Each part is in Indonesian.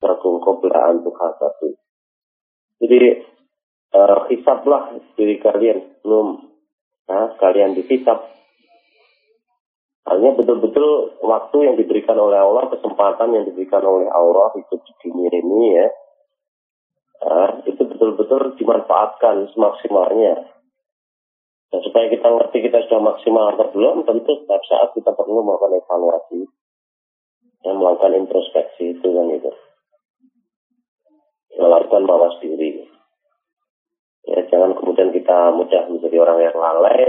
lakum qabla an tuhasatu. Jadi uh, hisablah diri kalian belum nah, kalian dihisab. Hanya betul-betul waktu yang diberikan oleh Allah, kesempatan yang diberikan oleh Allah itu di dunia ini ya, nah, itu betul-betul dimanfaatkan semaksimalnya. Dan supaya kita ngerti kita sudah maksimal atau belum, tentu setiap saat kita perlu melakukan evaluasi dan melakukan introspeksi itu kan itu melakukan mawas diri. Ya jangan kemudian kita mudah menjadi orang yang lalai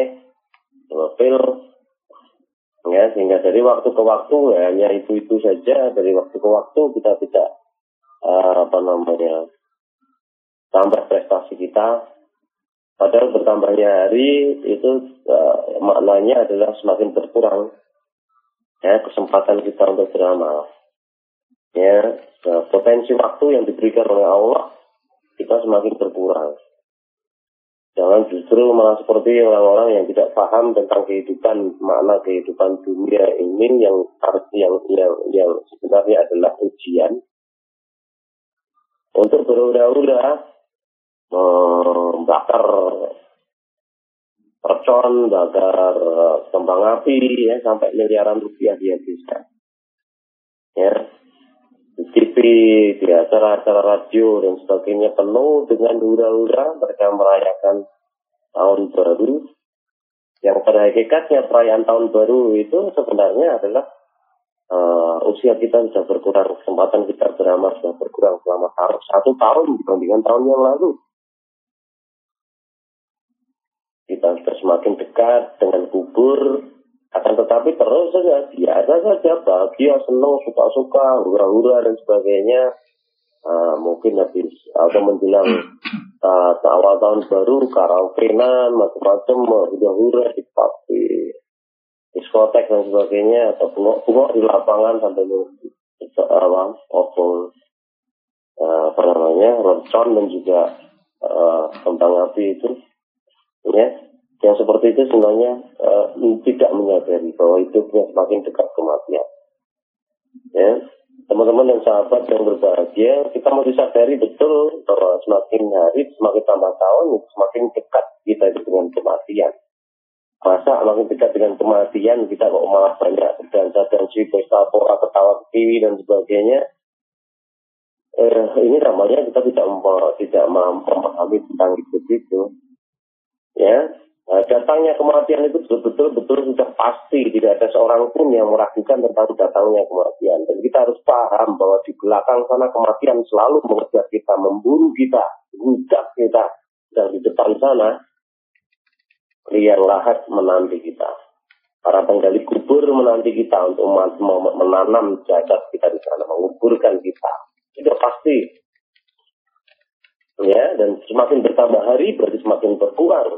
ngepil ya sehingga dari waktu ke waktu ya, hanya itu itu saja. Dari waktu ke waktu kita tidak uh, apa namanya tambah prestasi kita. Padahal bertambahnya hari itu uh, maknanya adalah semakin berkurang ya kesempatan kita untuk beramal ya nah, potensi waktu yang diberikan oleh Allah kita semakin berkurang jangan justru malah seperti orang-orang yang tidak paham tentang kehidupan makna kehidupan dunia ini yang yang yang, yang sebenarnya adalah ujian untuk berudah-udah membakar percon, bakar kembang api ya sampai miliaran rupiah dia bisa. Ya. TV, di acara-acara radio dan sebagainya penuh dengan hura-hura mereka merayakan tahun baru. Yang pada hakikatnya perayaan tahun baru itu sebenarnya adalah uh, usia kita sudah berkurang, kesempatan kita beramal sudah berkurang selama satu tahun dibandingkan tahun yang lalu. kita sudah semakin dekat dengan kubur akan tetapi terus saja biasa saja bahagia senang suka-suka hura-hura dan sebagainya. Uh, mungkin habis atau menjelang uh, awal tahun baru karaokean macam-macam hura-hura di di diskotek dan sebagainya atau bengok-bengok di lapangan sampai apa opung uh, apa namanya roncon dan juga uh, kembang api itu. Ya yang seperti itu sebenarnya uh, tidak menyadari bahwa hidupnya semakin dekat kematian. Ya teman-teman dan sahabat yang berbahagia kita mesti sadari betul bahwa semakin hari semakin tambah tahun semakin dekat kita dengan kematian. Masa semakin dekat dengan kematian kita kok malah banyak dan dan si pora ketawa kiwi dan sebagainya. Eh, ini namanya kita tidak tidak memahami tentang itu itu. Ya nah, datangnya kematian itu betul-betul betul sudah pasti. Tidak ada seorang pun yang meragukan tentang datangnya kematian. Dan kita harus paham bahwa di belakang sana kematian selalu mengejar kita memburu kita gugat kita. Dan di depan sana liang lahat menanti kita. Para penggali kubur menanti kita untuk menanam jasad kita di sana menguburkan kita. Sudah pasti. Ya dan semakin bertambah hari berarti semakin berkurang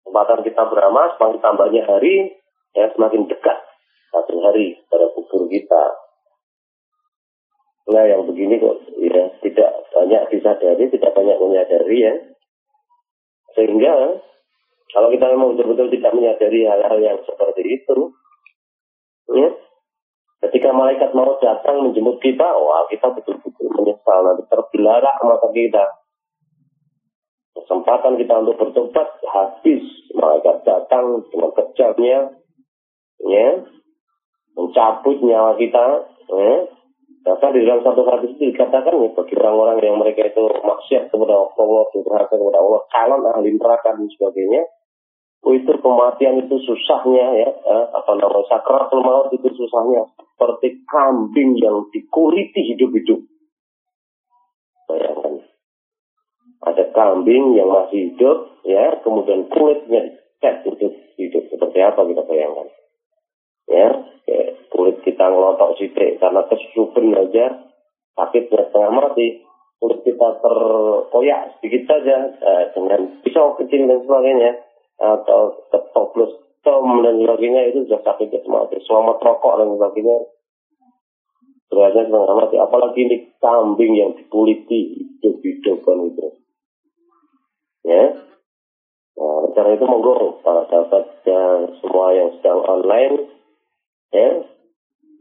kesempatan kita beramal semakin tambahnya hari ya semakin dekat satu hari pada kubur kita. Nah yang begini kok ya tidak banyak disadari tidak banyak menyadari ya. Sehingga kalau kita memang betul-betul tidak menyadari hal-hal yang seperti itu ya ketika malaikat mau datang menjemput kita wah kita betul-betul menyesal nanti terbelalak mata kita kesempatan kita untuk bertobat habis malaikat datang dengan kejamnya ya mencabut nyawa kita ya di dalam satu hadis itu dikatakan ya, bagi orang-orang yang mereka itu maksiat kepada Allah, durhaka kepada Allah, calon ahli neraka dan sebagainya, itu kematian itu susahnya ya, eh, apa namanya sakratul maut itu susahnya seperti kambing yang dikuliti hidup-hidup. Bayangkan ada kambing yang masih hidup, ya, kemudian kulitnya dicat hidup, hidup seperti apa kita bayangkan. Ya, kayak kulit kita ngelotok sidik karena kesusupan aja, sakitnya setengah mati. Kulit kita terkoyak sedikit saja eh, dengan pisau kecil dan sebagainya, atau ketoplos tom dan sebagainya itu sudah sakitnya mati. Selamat rokok dan sebagainya Berasanya setengah mati. Apalagi ini kambing yang dikuliti hidup-hidup kan itu. Ya. Nah, karena itu monggo para sahabat yang semua yang sedang online, ya,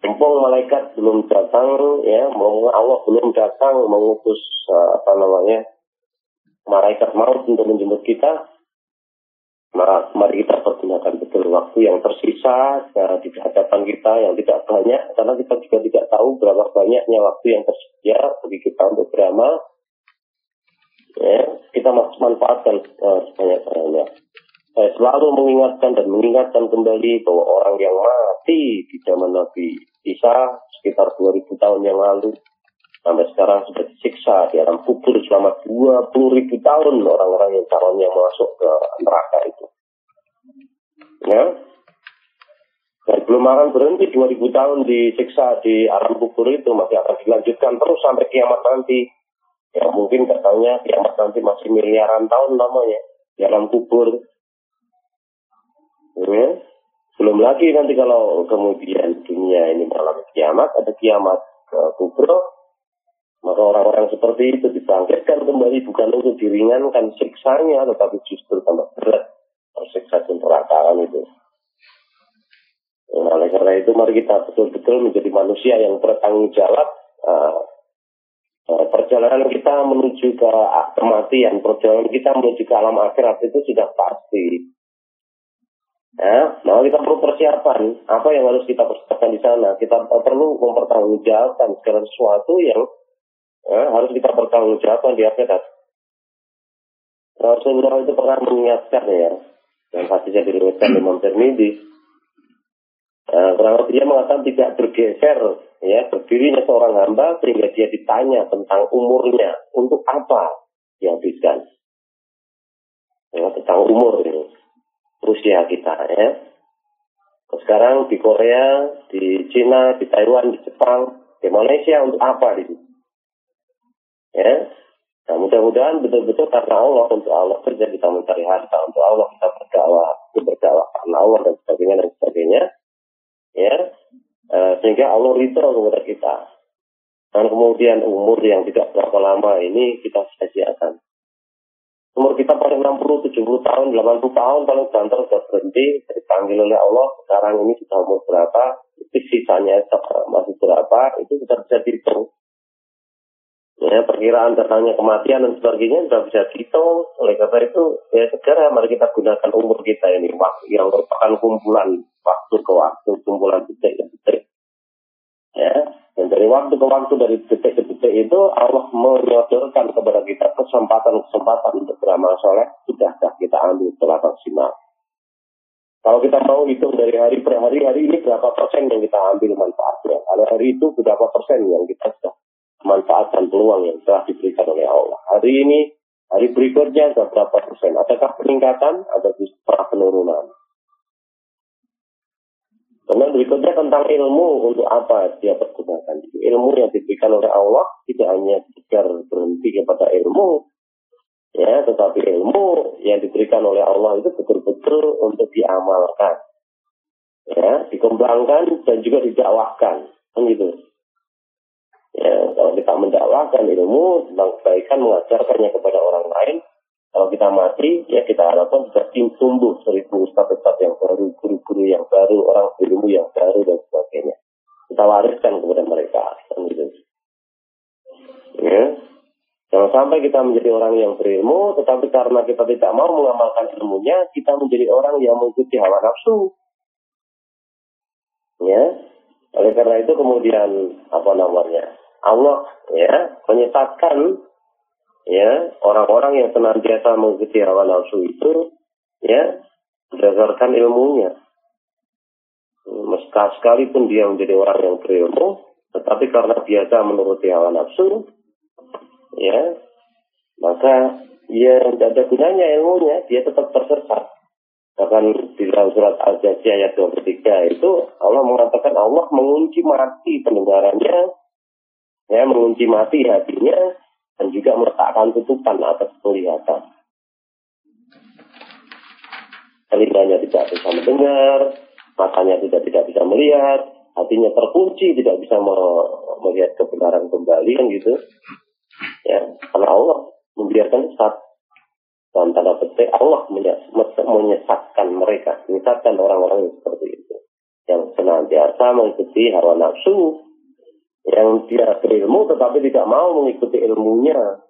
mumpung malaikat belum datang ya. Mau Allah belum datang mengutus uh, apa namanya malaikat maut untuk menjemput kita. Mari kita pergunakan betul waktu yang tersisa ya, di hadapan kita yang tidak banyak karena kita juga tidak tahu berapa banyaknya waktu yang tersedia bagi kita untuk beramal ya kita manfaatkan uh, sebanyak-banyaknya saya selalu mengingatkan dan mengingatkan kembali bahwa orang yang mati di zaman Nabi Isa sekitar 2000 tahun yang lalu sampai sekarang sudah disiksa di alam kubur selama 20 ribu tahun orang-orang yang calonnya masuk ke neraka itu. Ya, dan belum akan berhenti 2000 tahun disiksa di alam kubur itu masih akan dilanjutkan terus sampai kiamat nanti. Ya mungkin katanya kiamat nanti masih miliaran tahun namanya di alam kubur. Ya. Belum lagi nanti kalau kemudian dunia ini mengalami kiamat, ada kiamat ke kubur, maka orang-orang seperti itu dibangkitkan kembali bukan untuk diringankan siksanya, tetapi justru tambah berat tersiksa di neraka itu. Nah, oleh karena itu mari kita betul-betul menjadi manusia yang bertanggung jawab. Uh, perjalanan kita menuju ke kematian, perjalanan kita menuju ke alam akhirat itu sudah pasti. Ya, nah kita perlu persiapan. Apa yang harus kita persiapkan di sana? Kita perlu mempertanggungjawabkan segala sesuatu yang ya, harus kita pertanggungjawabkan di akhirat. Rasulullah itu pernah mengingatkan ya, dan hadisnya diriwayatkan Imam Tirmidzi. Nah, kurang lebih dia mengatakan tidak bergeser ya berdirinya seorang hamba sehingga dia ditanya tentang umurnya untuk apa dihabiskan ya, tentang umur ini usia kita ya sekarang di Korea di Cina di Taiwan di Jepang di Malaysia untuk apa di Ya. Nah, mudah-mudahan betul-betul karena Allah untuk Allah kerja kita mencari harta untuk Allah kita berdakwah, berdakwah karena Allah dan sebagainya dan sebagainya. Ya. Uh, sehingga Allah ridho kepada kita. Dan kemudian umur yang tidak berapa lama ini kita sia-siakan. Umur kita paling 60, 70 tahun, 80 tahun paling banter sudah berhenti, dipanggil oleh Allah. Sekarang ini sudah umur berapa, sisanya masih berapa, itu sudah bisa dihitung ya perkiraan datangnya kematian dan sebagainya sudah bisa dihitung oleh karena itu ya segera mari kita gunakan umur kita ini waktu yang merupakan kumpulan waktu ke waktu kumpulan detik ke detik ya dan dari waktu ke waktu dari detik ke detik itu Allah menyodorkan kepada kita kesempatan-kesempatan untuk beramal soleh sudahkah kita ambil setelah maksimal kalau kita mau hitung dari hari per hari, hari ini berapa persen yang kita ambil manfaatnya. Kalau hari itu berapa persen yang kita sudah manfaat dan peluang yang telah diberikan oleh Allah. Hari ini, hari berikutnya ada berapa persen? Adakah peningkatan? Ada justru penurunan? Kemudian berikutnya tentang ilmu untuk apa dia pergunakan. Ilmu yang diberikan oleh Allah tidak hanya sekedar berhenti kepada ilmu, ya, tetapi ilmu yang diberikan oleh Allah itu betul-betul untuk diamalkan, ya, dikembangkan dan juga didakwahkan, kan gitu. Ya, kalau kita mendakwakan ilmu tentang kebaikan, mengajarkannya kepada orang lain, kalau kita mati, ya kita harapkan bisa tumbuh seribu ustaz-ustaz yang baru, guru-guru yang baru, orang ilmu yang baru, dan sebagainya. Kita wariskan kepada mereka. Kan gitu. Ya. Jangan sampai kita menjadi orang yang berilmu, tetapi karena kita tidak mau mengamalkan ilmunya, kita menjadi orang yang mengikuti hawa nafsu. Ya, oleh karena itu kemudian apa namanya Allah ya menyesatkan ya orang-orang yang senantiasa mengikuti hawa nafsu itu ya berdasarkan ilmunya. Meska sekalipun dia menjadi orang yang berilmu, tetapi karena biasa menuruti hawa nafsu, ya maka ya tidak ada gunanya ilmunya, dia tetap tersesat. Bahkan di dalam surat Al-Jaziyah ayat 23 itu Allah mengatakan Allah mengunci mati pendengarannya ya mengunci mati hatinya dan juga meletakkan tutupan atas penglihatan. Telinganya tidak bisa mendengar, matanya tidak tidak bisa melihat, hatinya terkunci, tidak bisa melihat kebenaran kembali kan gitu. Ya, karena Allah membiarkan saat dalam tanda petik Allah menyesatkan mereka, menyesatkan orang-orang seperti itu. yang senantiasa mengikuti hawa nafsu, yang dia berilmu tetapi tidak mau mengikuti ilmunya.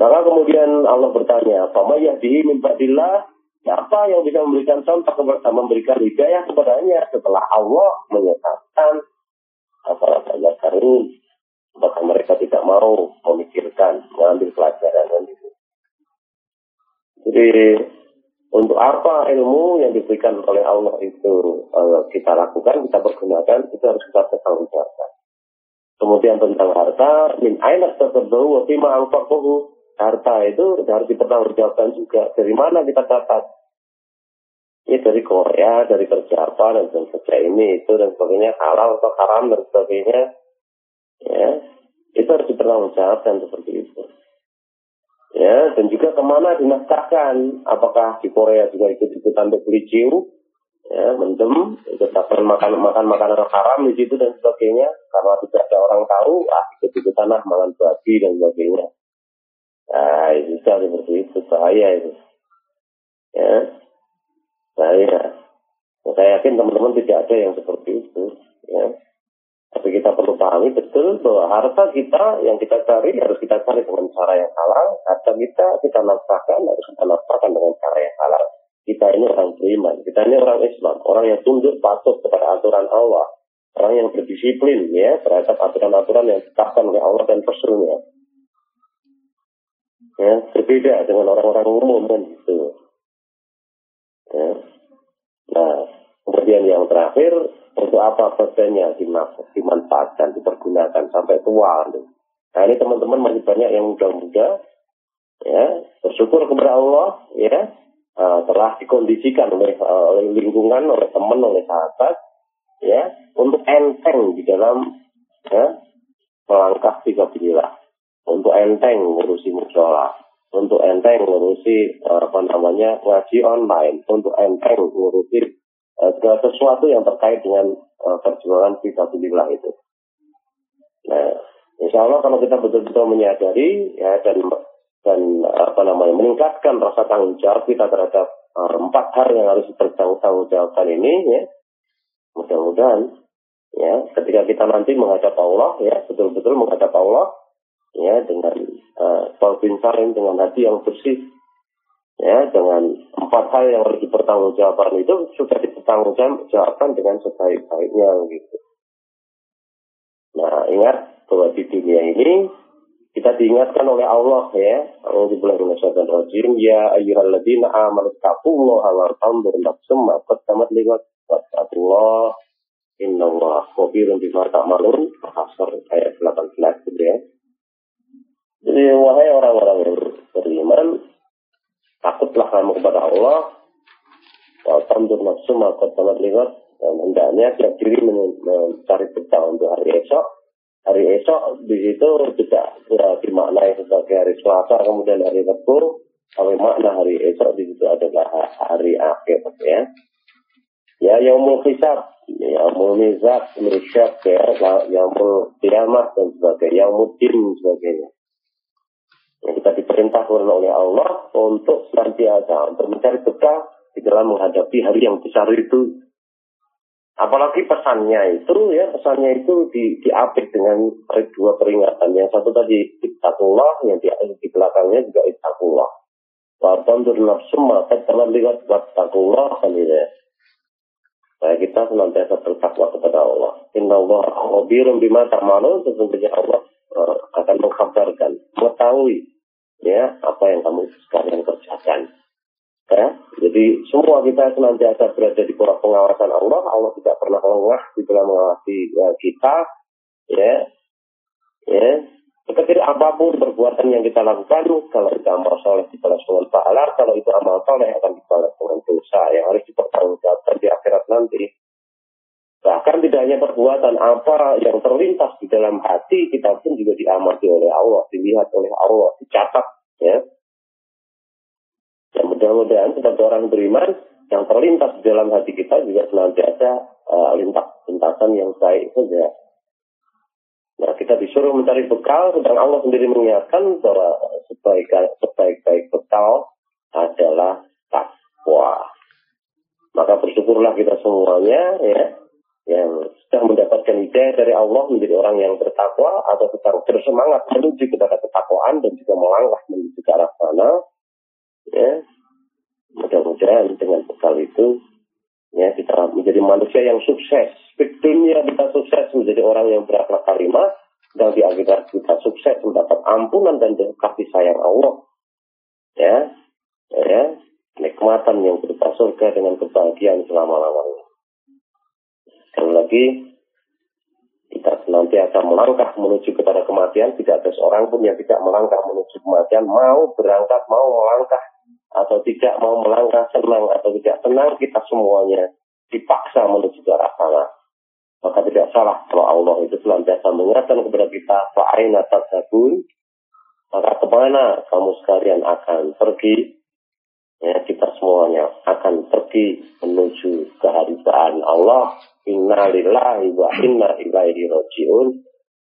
Maka kemudian Allah bertanya, "Fama yahdihi min ba'dillah?" Siapa yang bisa memberikan contoh memberikan hidayah kepadanya setelah Allah menyatakan apa saja karun maka mereka tidak mau memikirkan mengambil pelajaran dan itu. Jadi untuk apa ilmu yang diberikan oleh Allah itu uh, kita lakukan, kita pergunakan, itu harus kita pertanggungjawabkan. Kemudian tentang harta, min ainak tertentu, wa fima. Harta itu harus dipertanggungjawabkan juga. Dari mana kita dapat? Ini dari Korea, dari kerja apa, dan kerja ini, itu, dan sebagainya, halal atau haram, dan sebagainya. Ya, itu harus dipertanggungjawabkan seperti itu. Ya, dan juga ke mana dinafkahkan. Apakah di Korea juga ikut-ikutan untuk beli ciu, ya, mendem, ikut-ikutan makan, makan makanan haram di situ dan sebagainya. Karena tidak ada orang tahu, ah ikut-ikutan ah makan babi dan sebagainya. Nah, itu seperti itu, bahaya itu. Ya, bahaya. Saya yakin teman-teman tidak ada yang seperti itu. Ya. Tapi kita perlu pahami betul bahwa harta kita yang kita cari harus kita cari dengan cara yang halal. Harta kita kita nafkahkan harus kita nafkahkan dengan cara yang halal. Kita ini orang beriman, kita ini orang Islam, orang yang tunduk patuh kepada aturan Allah, orang yang berdisiplin ya terhadap aturan-aturan yang ditetapkan oleh Allah dan Rasulnya. Ya, berbeda dengan orang-orang umum kan gitu. Ya. Nah, kemudian yang terakhir untuk apa persennya dimanfaatkan, dipergunakan sampai tua. Nah ini teman-teman masih banyak yang muda-muda, ya bersyukur kepada Allah, ya uh, telah dikondisikan oleh, uh, oleh lingkungan, oleh teman, oleh sahabat, ya untuk enteng di dalam ya melangkah tiga bila, untuk enteng ngurusi musola, untuk enteng ngurusi uh, apa namanya ngaji online, untuk enteng ngurusi segala sesuatu yang terkait dengan uh, perjuangan fisabilillah itu. Nah, insya Allah kalau kita betul-betul menyadari ya dan dan apa namanya meningkatkan rasa tanggung jawab kita terhadap uh, empat hal yang harus bertanggung jawabkan ini ya mudah-mudahan ya ketika kita nanti menghadap Allah ya betul-betul menghadap Allah ya dengan uh, dengan hati yang bersih ya dengan empat hal yang harus dipertanggungjawabkan itu sudah dipertanggungjawabkan dengan sebaik-baiknya gitu. Nah ingat bahwa di dunia ini kita diingatkan oleh Allah ya. Alhamdulillah rajim ya ayyuhalladzina amanu taqullaha wa tanzur nafsum ma qaddamat liwat wattaqullah innallaha khabirun bima ta'malun. Hasr ayat 18 gitu ya. Jadi wahai orang-orang yang beriman, takutlah kamu kepada Allah Tandur nafsu maka sangat lihat dan hendaknya tiap diri mencari bekal untuk hari esok. Hari esok di situ tidak ya, dimaknai sebagai hari Selasa kemudian hari Rabu. Tapi makna hari esok di situ adalah hari akhir ya. Ya yaumul hisab, yaumul mizab, misyab ya, yaumul kiamat dan sebagainya, yaumul din sebagainya. Yang kita diperintah oleh Allah untuk senantiasa untuk mencari bekal di dalam menghadapi hari yang besar itu. Apalagi pesannya itu ya pesannya itu di diapit dengan dua peringatan. Yang satu tadi ittaqullah, yang di, di belakangnya juga ittaqullah. Wa tandur nafsu maka jangan lihat wattaqullah kan ya. Supaya kita senantiasa bertakwa kepada Allah. Inna Allah khabirun bima ta'malun. Sesungguhnya Allah uh, akan mengkabarkan, mengetahui ya apa yang kamu sekarang kerjakan. Ya, jadi semua kita senantiasa berada di bawah pengawasan Allah. Allah tidak pernah lengah di dalam mengawasi ya, kita. Ya, ya. Kecil apa pun perbuatan yang kita lakukan, kalau itu amal soleh dibalas dengan pahala, kalau itu amal soleh akan dibalas dengan dosa yang harus dipertanggungjawabkan di akhirat nanti. Bahkan tidak hanya perbuatan apa yang terlintas di dalam hati, kita pun juga diamati oleh Allah, dilihat oleh Allah, dicatat. Ya, mudah-mudahan sebagai orang beriman yang terlintas di dalam hati kita juga senantiasa uh, lintas lintasan yang baik saja. Nah, kita disuruh mencari bekal, sedang Allah sendiri mengingatkan bahwa sebaik sebaik-baik bekal adalah takwa. Maka bersyukurlah kita semuanya ya yang sudah mendapatkan hidayah dari Allah menjadi orang yang bertakwa atau sedang bersemangat menuju kepada ketakwaan dan juga melangkah menuju ke arah sana. Ya, mudah-mudahan dengan bekal itu ya kita menjadi manusia yang sukses. Di dunia kita sukses menjadi orang yang berakhlak karimah dan di akhirat kita sukses mendapat ampunan dan kasih sayang Allah. Ya, ya, nikmatan yang berupa surga dengan kebahagiaan selama-lamanya. Sekali lagi, kita senantiasa melangkah menuju kepada kematian. Tidak ada seorang pun yang tidak melangkah menuju kematian. Mau berangkat, mau melangkah, atau tidak mau melangkah senang atau tidak tenang, kita semuanya dipaksa menuju ke arah sana. Maka tidak salah kalau Allah itu senantiasa mengingatkan kepada kita, fa'aina tadzabun, maka ke mana kamu sekalian akan pergi? Ya, kita semuanya akan pergi menuju kehadiran Allah Inna lillahi wa inna ilaihi rojiun.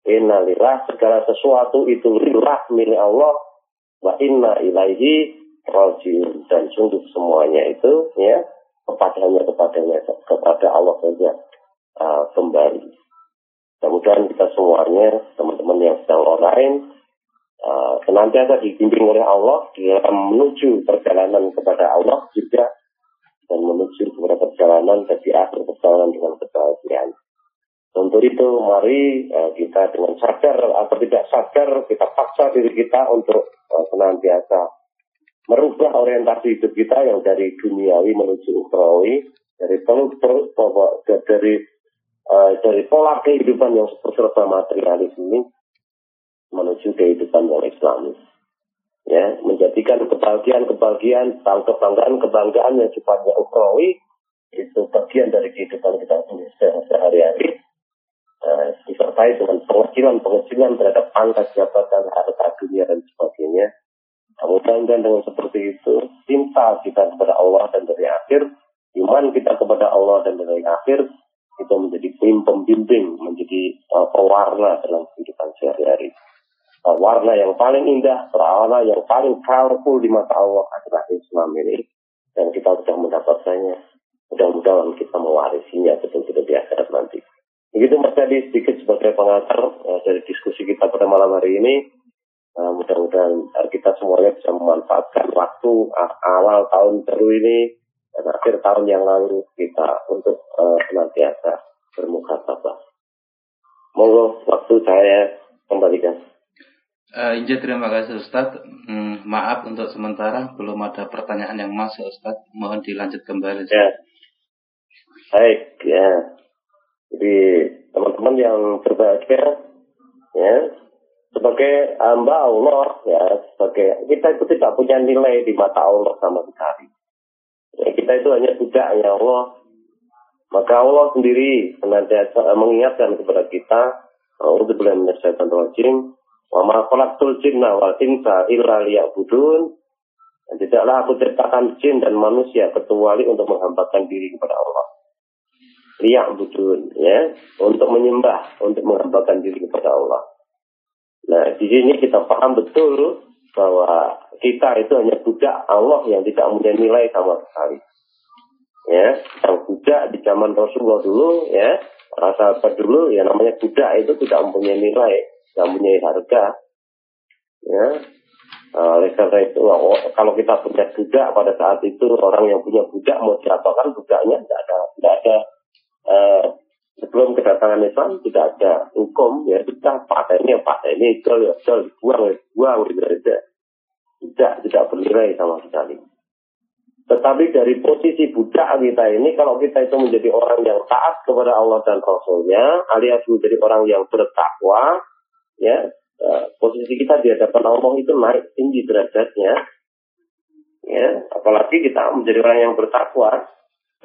Inna lillah segala sesuatu itu lillah milik Allah. Wa inna ilaihi rojiun. Dan sungguh semuanya itu ya kepadanya kepadanya kepada Allah saja uh, kembali. Kemudian kita semuanya teman-teman yang sedang online uh, senantiasa dibimbing oleh Allah dalam menuju perjalanan kepada Allah juga dan menuju kepada perjalanan dan di akhir perjalanan dengan kebahagiaan. Untuk itu mari uh, kita dengan sadar atau tidak sadar kita paksa diri kita untuk uh, senantiasa merubah orientasi hidup kita yang dari duniawi menuju ukrawi dari dari uh, dari pola kehidupan yang serba materialis ini menuju kehidupan yang islamis ya menjadikan kebahagiaan-kebahagiaan, kebanggaan-kebanggaan yang sifatnya ukrawi itu bagian dari kehidupan kita sehari-hari uh, disertai dengan pengejilan-pengejilan terhadap pangkat jabatan harta dunia dan sebagainya. Mudah-mudahan dengan seperti itu cinta kita kepada Allah dan dari akhir iman kita kepada Allah dan dari akhir itu menjadi pembimbing, menjadi uh, pewarna dalam kehidupan sehari-hari warna yang paling indah, warna yang paling colorful di mata Allah adalah Islam ini. Dan kita sudah mendapatkannya. Mudah-mudahan kita mewarisinya betul-betul di akhirat nanti. Begitu Mas Tadi sedikit sebagai pengantar uh, dari diskusi kita pada malam hari ini. Uh, mudah-mudahan kita semuanya bisa memanfaatkan waktu awal tahun baru ini dan akhir tahun yang lalu kita untuk uh, senantiasa bermuka tabah. Monggo waktu saya kembalikan. Uh, terima kasih Ustaz. Hmm, maaf untuk sementara belum ada pertanyaan yang masuk Ustaz. Mohon dilanjut kembali. Ustaz. Ya. Baik ya. Jadi teman-teman yang berbahagia sebagai hamba Allah ya sebagai kita itu tidak punya nilai di mata Allah sama sekali. Ya, kita itu hanya budaknya Allah. Maka Allah sendiri senantiasa mengingatkan kepada kita, untuk bulan menyelesaikan rajim, Wa ma jinna wal insa illa liya'budun. Tidaklah aku ciptakan jin dan manusia kecuali untuk menghambakan diri kepada Allah. Liya'budun, ya, untuk menyembah, untuk menghambakan diri kepada Allah. Nah, di sini kita paham betul bahwa kita itu hanya budak Allah yang tidak punya nilai sama sekali. Ya, yang budak di zaman Rasulullah dulu, ya, rasa apa dulu, ya namanya budak itu tidak mempunyai nilai yang punya harga. Ya. Uh, oleh karena itu, oh, kalau kita punya budak pada saat itu orang yang punya budak mau diapakan budaknya tidak ada, tidak ada. Uh, sebelum kedatangan Islam tidak ada hukum ya kita ini pakai ini jual ya jual buang ya buang gitu aja tidak tidak bernilai sama sekali. Tetapi dari posisi budak kita ini, kalau kita itu menjadi orang yang taat kepada Allah dan Rasulnya, alias menjadi orang yang bertakwa, ya uh, posisi kita di hadapan Allah itu naik tinggi derajatnya ya apalagi kita menjadi orang yang bertakwa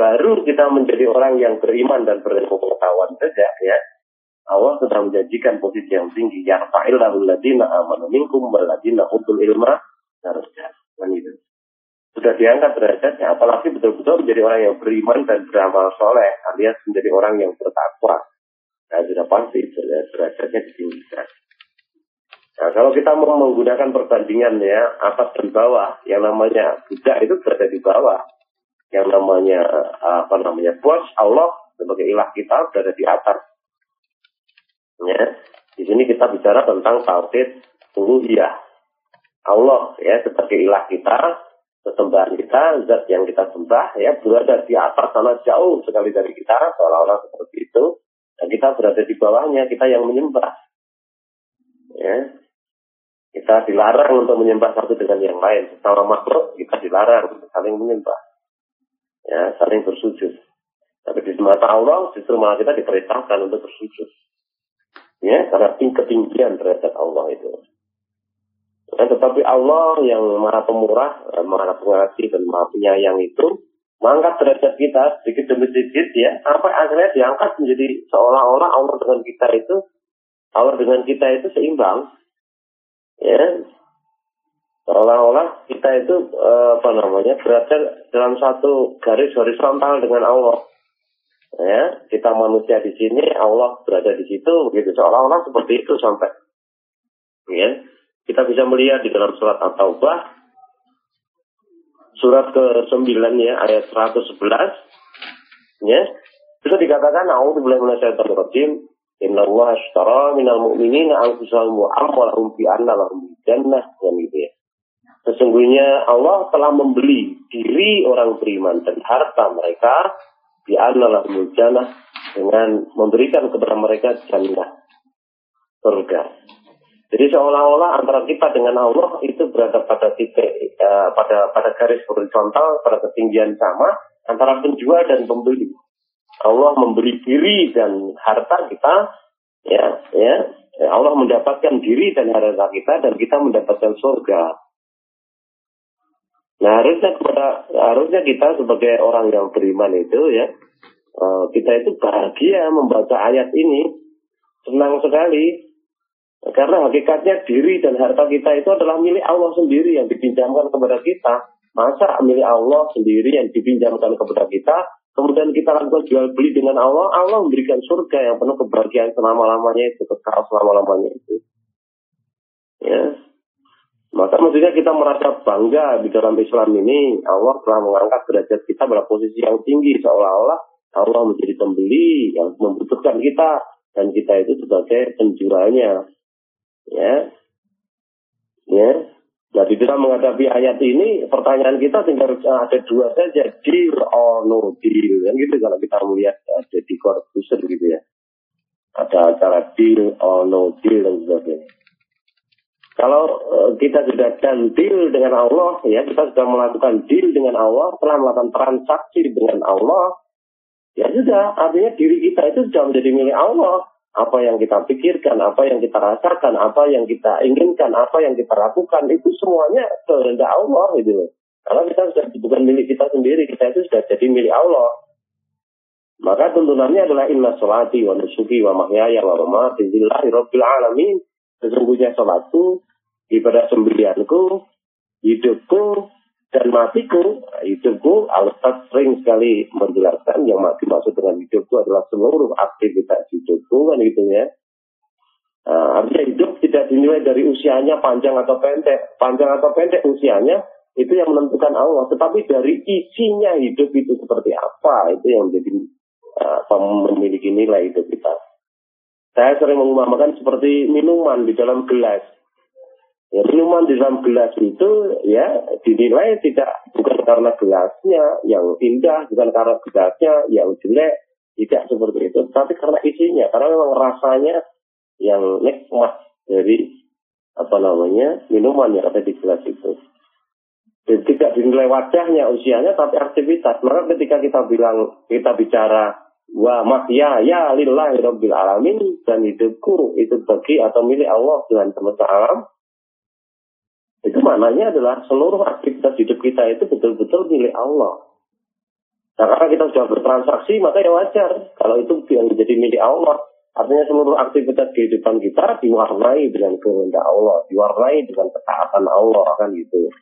baru kita menjadi orang yang beriman dan berilmu pengetahuan saja ya. Allah sudah menjanjikan posisi yang tinggi. Yang fa'illahu ladina amanu minkum waladina utul ilma darajat. Kan itu sudah diangkat derajatnya apalagi betul-betul menjadi orang yang beriman dan beramal soleh alias menjadi orang yang bertakwa. Nah sudah pasti derajatnya ditinggikan. Nah, kalau kita mau menggunakan perbandingan ya atas dan bawah, yang namanya budak itu berada di bawah. Yang namanya apa namanya bos Allah sebagai ilah kita berada di atas. Ya, di sini kita bicara tentang tauhid uluhiyah. Allah ya sebagai ilah kita, sesembahan kita, zat yang kita sembah ya berada di atas sana jauh sekali dari kita seolah-olah seperti itu dan kita berada di bawahnya kita yang menyembah. Ya, kita dilarang untuk menyembah satu dengan yang lain. Sesama makhluk kita dilarang saling menyembah. Ya, saling bersujud. Tapi di mata Allah justru malah kita diperintahkan untuk bersujud. Ya, karena ketinggian derajat Allah itu. Dan tetapi Allah yang maha pemurah, eh, maha pengasih dan maha penyayang itu mengangkat derajat kita sedikit demi sedikit ya, sampai akhirnya diangkat menjadi seolah-olah Allah dengan kita itu, Allah dengan kita itu seimbang ya seolah-olah kita itu eh, apa namanya berada dalam satu garis horizontal dengan Allah. Ya kita manusia di sini Allah berada di situ begitu. Seolah-olah seperti itu sampai. Ya kita bisa melihat di dalam surat At-Taubah surat ke-9 ya ayat 111 ya itu dikatakan a'udzubillahi minasyaitonir Inna Allah ashtara minal mu'minina anfusahum wa amwalahum fi anna lahum jannah. Gitu ya. Sesungguhnya Allah telah membeli diri orang beriman dan harta mereka di anna lahum jannah dengan memberikan kepada mereka jannah surga. Jadi seolah-olah antara kita dengan Allah itu berada pada titik uh, pada pada garis horizontal pada ketinggian sama antara penjual dan pembeli. Allah memberi diri dan harta kita, ya, ya, Allah mendapatkan diri dan harta kita dan kita mendapatkan surga. Nah harusnya kepada harusnya kita sebagai orang yang beriman itu ya eh, kita itu bahagia membaca ayat ini senang sekali karena hakikatnya diri dan harta kita itu adalah milik Allah sendiri yang dipinjamkan kepada kita. Masa milik Allah sendiri yang dipinjamkan kepada kita kemudian kita lakukan jual beli dengan Allah, Allah memberikan surga yang penuh kebahagiaan selama-lamanya itu, kekal selama-lamanya itu. Ya. Maka maksudnya kita merasa bangga di dalam Islam ini, Allah telah mengangkat derajat kita pada posisi yang tinggi, seolah-olah Allah menjadi pembeli yang membutuhkan kita, dan kita itu sebagai penjualnya. Ya. Ya. Nah, di dalam menghadapi ayat ini, pertanyaan kita tinggal ada dua saja, deal or no deal. Kan gitu kalau kita melihat ada di korpuser gitu ya. Ada acara deal or no deal dan sebagainya. Kalau uh, kita sudah dan deal dengan Allah, ya kita sudah melakukan deal dengan Allah, telah melakukan transaksi dengan Allah, ya sudah, artinya diri kita itu sudah menjadi milik Allah apa yang kita pikirkan, apa yang kita rasakan, apa yang kita inginkan, apa yang kita lakukan itu semuanya kehendak Allah gitu loh. Karena kita sudah bukan milik kita sendiri, kita itu sudah jadi milik Allah. Maka tuntunannya adalah inna sholati wa nusuki wa mahyaya wa mamati lillahi rabbil alamin. Sesungguhnya sholatku, ibadah sembelianku, hidupku, dan matiku, hidupku, Al-Ustaz sering sekali menjelaskan yang mati maksud dengan hidupku adalah seluruh aktivitas hidupku, kan gitu ya. Nah, artinya hidup tidak dinilai dari usianya panjang atau pendek. Panjang atau pendek usianya itu yang menentukan Allah. Tetapi dari isinya hidup itu seperti apa, itu yang menjadi uh, memiliki nilai hidup kita. Saya sering mengumpamakan seperti minuman di dalam gelas Ya, minuman di dalam gelas itu ya dinilai tidak bukan karena gelasnya yang indah, bukan karena gelasnya yang jelek, tidak seperti itu, tapi karena isinya, karena memang rasanya yang nikmat dari apa namanya minuman yang ada di gelas itu. Dan tidak dinilai wajahnya, usianya, tapi aktivitas. Maka ketika kita bilang, kita bicara wa mahya ya lillahi rabbil alamin dan hidupku itu bagi atau milik Allah dengan semesta alam itu maknanya adalah seluruh aktivitas hidup kita itu betul-betul milik Allah. Nah, karena kita sudah bertransaksi, maka ya wajar. Kalau itu yang menjadi milik Allah, artinya seluruh aktivitas kehidupan kita diwarnai dengan kehendak Allah, diwarnai dengan ketaatan Allah, kan gitu.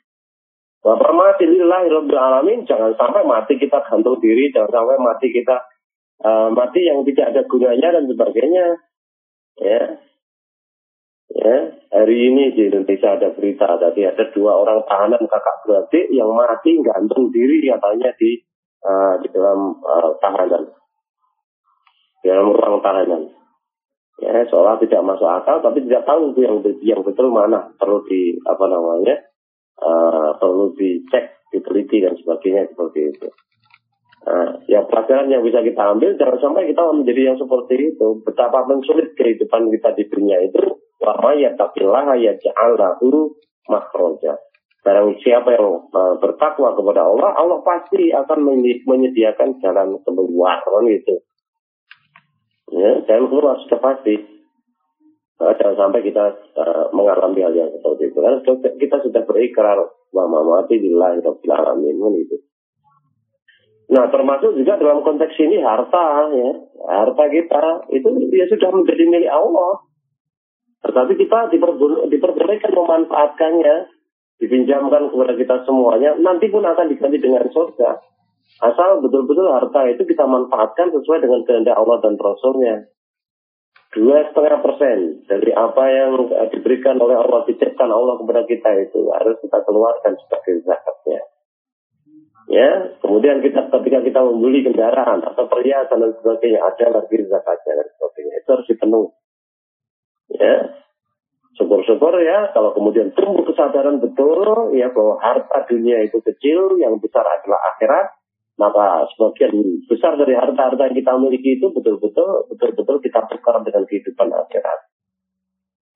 Nah, mati lillahi rabbil alamin, jangan sampai mati kita gantung diri, jangan sampai mati kita uh, mati yang tidak ada gunanya dan sebagainya. Ya, Ya, hari ini di Indonesia ada berita tadi ada dua orang tahanan kakak beradik yang mati gantung diri katanya di uh, di dalam uh, tahanan, di dalam ruang tahanan. Ya, seolah tidak masuk akal, tapi tidak tahu itu yang yang betul mana perlu di apa namanya uh, perlu dicek, diteliti dan sebagainya seperti itu. Nah, ya pelajaran yang bisa kita ambil jangan sampai kita menjadi yang seperti itu. Betapa sulit kehidupan kita di dunia itu. Wa ya ya ja'alahu makroja. Barang siapa yang uh, bertakwa kepada Allah, Allah pasti akan menyediakan jalan keluar kan gitu. Ya, jalan keluar sudah pasti. Nah, jangan sampai kita uh, mengalami hal yang seperti itu. Karena kita sudah berikrar bahwa mati di lahir alamin kan itu. Nah, termasuk juga dalam konteks ini harta ya. Harta kita itu ya sudah menjadi milik Allah. Tetapi kita diperbolehkan memanfaatkannya, dipinjamkan kepada kita semuanya, nanti pun akan diganti dengan surga. Asal betul-betul harta itu kita manfaatkan sesuai dengan kehendak Allah dan Rasulnya. Dua setengah persen dari apa yang diberikan oleh Allah, diciptakan Allah kepada kita itu harus kita keluarkan sebagai zakatnya. Ya, kemudian kita ketika kita membeli kendaraan atau perhiasan dan sebagainya ada lagi zakatnya dan sebagainya itu harus dipenuhi. Ya, syukur-syukur ya kalau kemudian tumbuh kesadaran betul ya bahwa harta dunia itu kecil, yang besar adalah akhirat, maka sebagian besar dari harta-harta yang kita miliki itu betul-betul betul-betul kita tukar dengan kehidupan akhirat.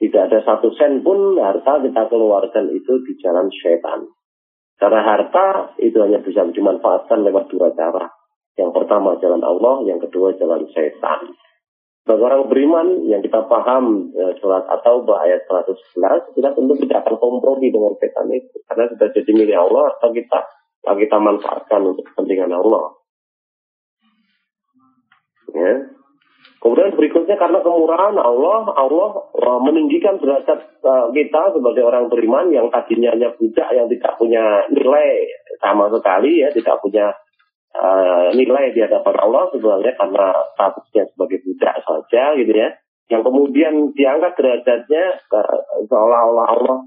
Tidak ada satu sen pun harta kita keluarkan itu di jalan syaitan. Karena harta itu hanya bisa dimanfaatkan lewat dua cara. Yang pertama jalan Allah, yang kedua jalan setan. Bagi orang beriman yang kita paham eh, surat atau ayat 111, kita tentu tidak akan kompromi dengan setan itu. Karena sudah jadi milik Allah atau kita kita manfaatkan untuk kepentingan Allah. Ya. Kemudian berikutnya karena kemurahan Allah, Allah uh, meninggikan derajat uh, kita sebagai orang beriman yang tadinya hanya budak yang tidak punya nilai sama sekali ya, tidak punya uh, nilai di hadapan Allah sebenarnya karena statusnya sebagai budak saja gitu ya. Yang kemudian diangkat derajatnya uh, seolah-olah Allah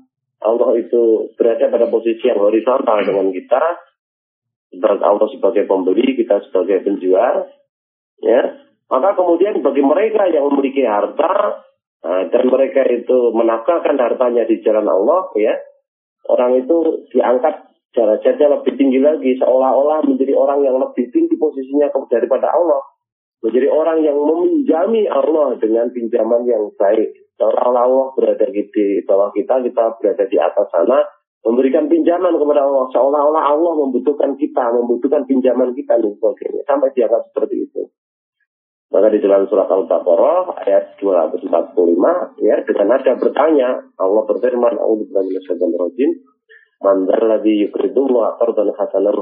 Allah itu berada pada posisi yang horizontal dengan kita. Allah sebagai pembeli, kita sebagai penjual, ya maka kemudian bagi mereka yang memiliki harta uh, dan mereka itu menafkahkan hartanya di jalan Allah, ya orang itu diangkat derajatnya lebih tinggi lagi, seolah-olah menjadi orang yang lebih tinggi posisinya daripada Allah, menjadi orang yang meminjami Allah dengan pinjaman yang baik. Seolah-olah Allah berada di bawah kita, kita berada di atas sana, memberikan pinjaman kepada Allah, seolah-olah Allah membutuhkan kita, membutuhkan pinjaman kita dan sebagainya, sampai dianggap seperti itu. Maka di dalam surat Al-Baqarah ayat 245 ya dengan nada bertanya Allah berfirman A'udzubillahi minasyaitonir rajim Man dzalladzi qardan hasanan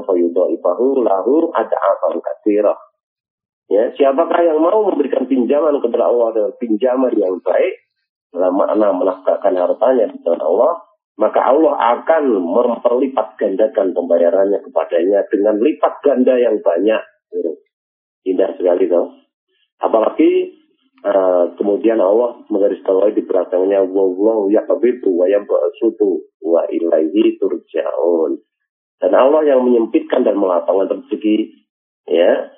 lahu ad'afan katsira. Ya, siapakah yang mau memberikan pinjaman kepada Allah dengan pinjaman yang baik dalam makna menafkahkan hartanya di Allah, maka Allah akan memperlipat gandakan pembayarannya kepadanya dengan lipat ganda yang banyak. Indah sekali dong. Apalagi uh, kemudian Allah menggarisbawahi di belakangnya wallahu yaqbitu wa yabsutu wa ilaihi turja'un. Dan Allah yang menyempitkan dan melapangkan rezeki ya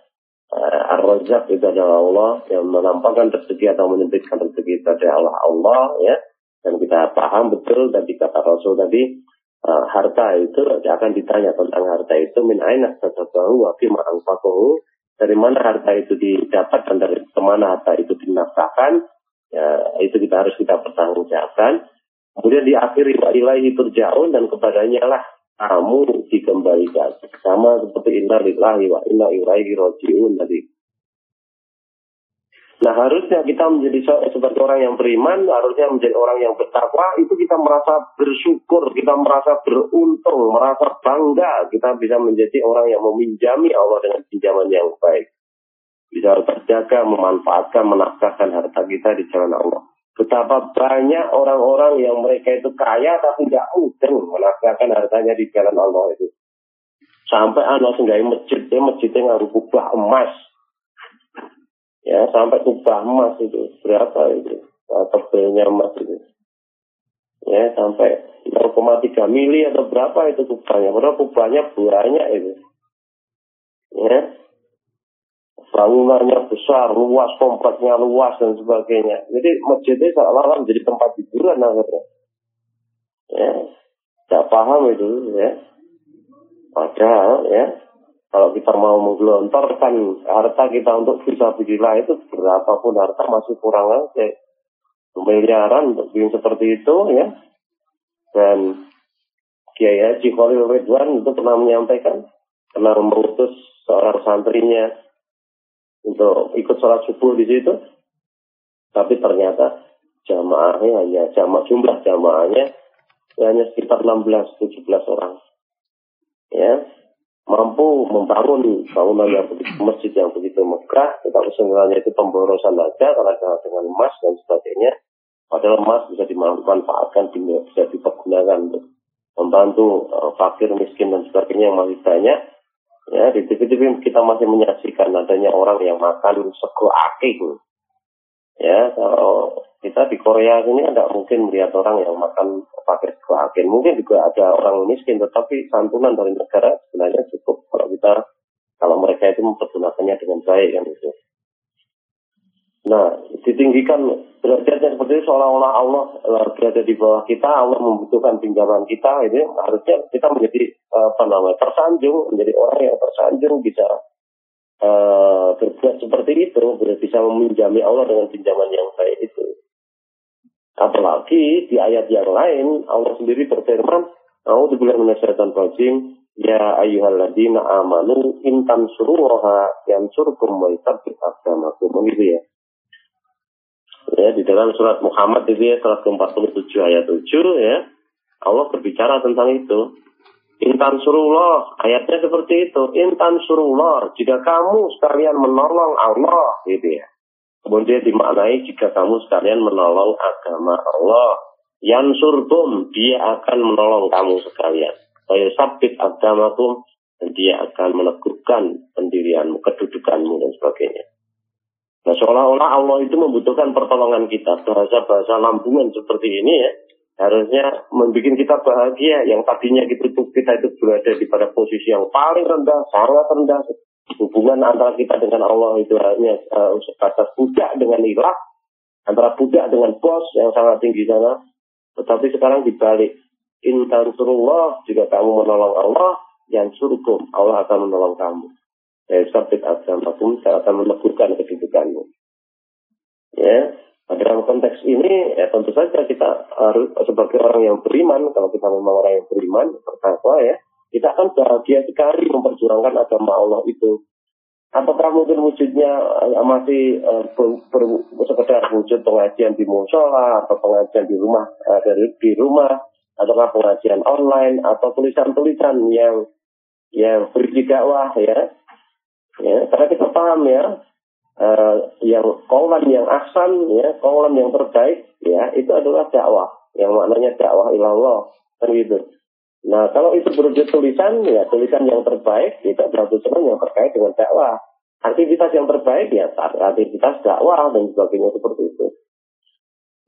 uh, Ar-Razzaq itu adalah Allah yang menampakkan rezeki atau menyempitkan rezeki itu adalah Allah ya dan kita paham betul dan kata Rasul tadi uh, harta itu akan ditanya tentang harta itu min aina tasabahu wa fi ma'anfaqahu dari mana harta itu didapat dan dari ke mana harta itu dinafkahkan, ya, itu kita harus kita pertanggungjawabkan. Kemudian diakhiri wa ilaihi turja'un dan kepadanya lah kamu dikembalikan. Sama seperti inna lillahi wa inna ilaihi roji'un tadi. Nah harusnya kita menjadi sebagai orang yang beriman, harusnya menjadi orang yang bertakwa, itu kita merasa bersyukur, kita merasa beruntung, merasa bangga, kita bisa menjadi orang yang meminjami Allah dengan pinjaman yang baik. Bisa terjaga, memanfaatkan, menafkahkan harta kita di jalan Allah. Betapa banyak orang-orang yang mereka itu kaya tapi tidak udeng menafkahkan hartanya di jalan Allah itu. Sampai anak sendiri masjid, masjidnya ngaruh kubah emas ya sampai kubah emas itu berapa itu tebelnya emas itu ya sampai 0,3 mili atau berapa itu kubahnya padahal kubahnya banyak itu ya bangunannya besar, luas, kompleksnya luas dan sebagainya. Jadi masjid ini seolah-olah menjadi tempat hiburan akhirnya. Ya, tidak paham itu ya. Padahal ya, kalau kita mau menggelontorkan harta kita untuk bisa fisabilillah itu berapapun harta masih kurang aja. Miliaran untuk bikin seperti itu ya. Dan Kiai Haji Khalil Ridwan itu pernah menyampaikan, pernah mengutus seorang santrinya untuk ikut sholat subuh di situ. Tapi ternyata jamaahnya hanya jamaah jumlah jamaahnya hanya sekitar 16-17 orang. Ya, mampu membangun bangunan yang begitu masjid yang begitu megah, tetapi sebenarnya itu pemborosan saja karena dengan emas dan sebagainya. Padahal emas bisa dimanfaatkan, bisa dipergunakan untuk membantu uh, fakir, miskin dan sebagainya yang masih banyak. Ya, di TV-TV kita masih menyaksikan adanya orang yang makan sego aking. Ya, kita di Korea ini tidak mungkin melihat orang yang makan pakai sego aking. Mungkin juga ada orang miskin, tetapi santunan dari negara sebenarnya cukup kalau kita kalau mereka itu mempergunakannya dengan baik kan itu. Nah, ditinggikan derajatnya seperti itu seolah-olah Allah uh, berada di bawah kita, Allah membutuhkan pinjaman kita, ini harusnya kita menjadi uh, apa namanya tersanjung, menjadi orang yang tersanjung bisa uh, berbuat seperti itu, bisa meminjami Allah dengan pinjaman yang baik itu. Apalagi di ayat yang lain Allah sendiri berfirman, A'udzubillahi minasyaitonir rajim, Ya ayyuhalladzina amanu intan suruha yang surkum wa yutabbit aqdamakum. Begitu ya. Ya, di dalam surat Muhammad itu ya, surat ke-47 ayat 7 ya. Allah berbicara tentang itu. Intan surullah, ayatnya seperti itu. Intan surullah, jika kamu sekalian menolong Allah, gitu ya. Kemudian dimaknai jika kamu sekalian menolong agama Allah. Yang surtum, dia akan menolong kamu sekalian. Saya sabit agamakum, dan dia akan meneguhkan pendirianmu, kedudukanmu, dan sebagainya. Nah, seolah-olah Allah itu membutuhkan pertolongan kita. Bahasa-bahasa lambungan seperti ini ya, harusnya membuat kita bahagia. Yang tadinya kita itu, kita itu berada di pada posisi yang paling rendah, sangat rendah. Hubungan antara kita dengan Allah itu hanya uh, sebatas budak dengan ilah, antara budak dengan bos yang sangat tinggi sana. Tetapi sekarang dibalik. Intan surullah, jika kamu menolong Allah, yang surgum, Allah akan menolong kamu ya sabit agamakum saya akan meneguhkan kedudukanmu ya dalam konteks ini ya tentu saja kita harus sebagai orang yang beriman kalau kita memang orang yang beriman bertakwa ya kita akan bahagia sekali memperjuangkan agama Allah itu apakah mungkin wujudnya ya, masih uh, ber, ber, sekedar wujud pengajian di musola atau pengajian di rumah uh, dari di rumah ataukah pengajian online atau tulisan-tulisan yang yang berisi dakwah ya Ya, karena kita paham ya, uh, yang kaulan yang ahsan, ya, kaulan yang terbaik, ya, itu adalah dakwah. Yang maknanya dakwah ilallah, kan gitu. Nah, kalau itu berwujud tulisan, ya tulisan yang terbaik, itu adalah tulisan yang terkait dengan dakwah. Aktivitas yang terbaik, ya aktivitas dakwah dan sebagainya seperti itu.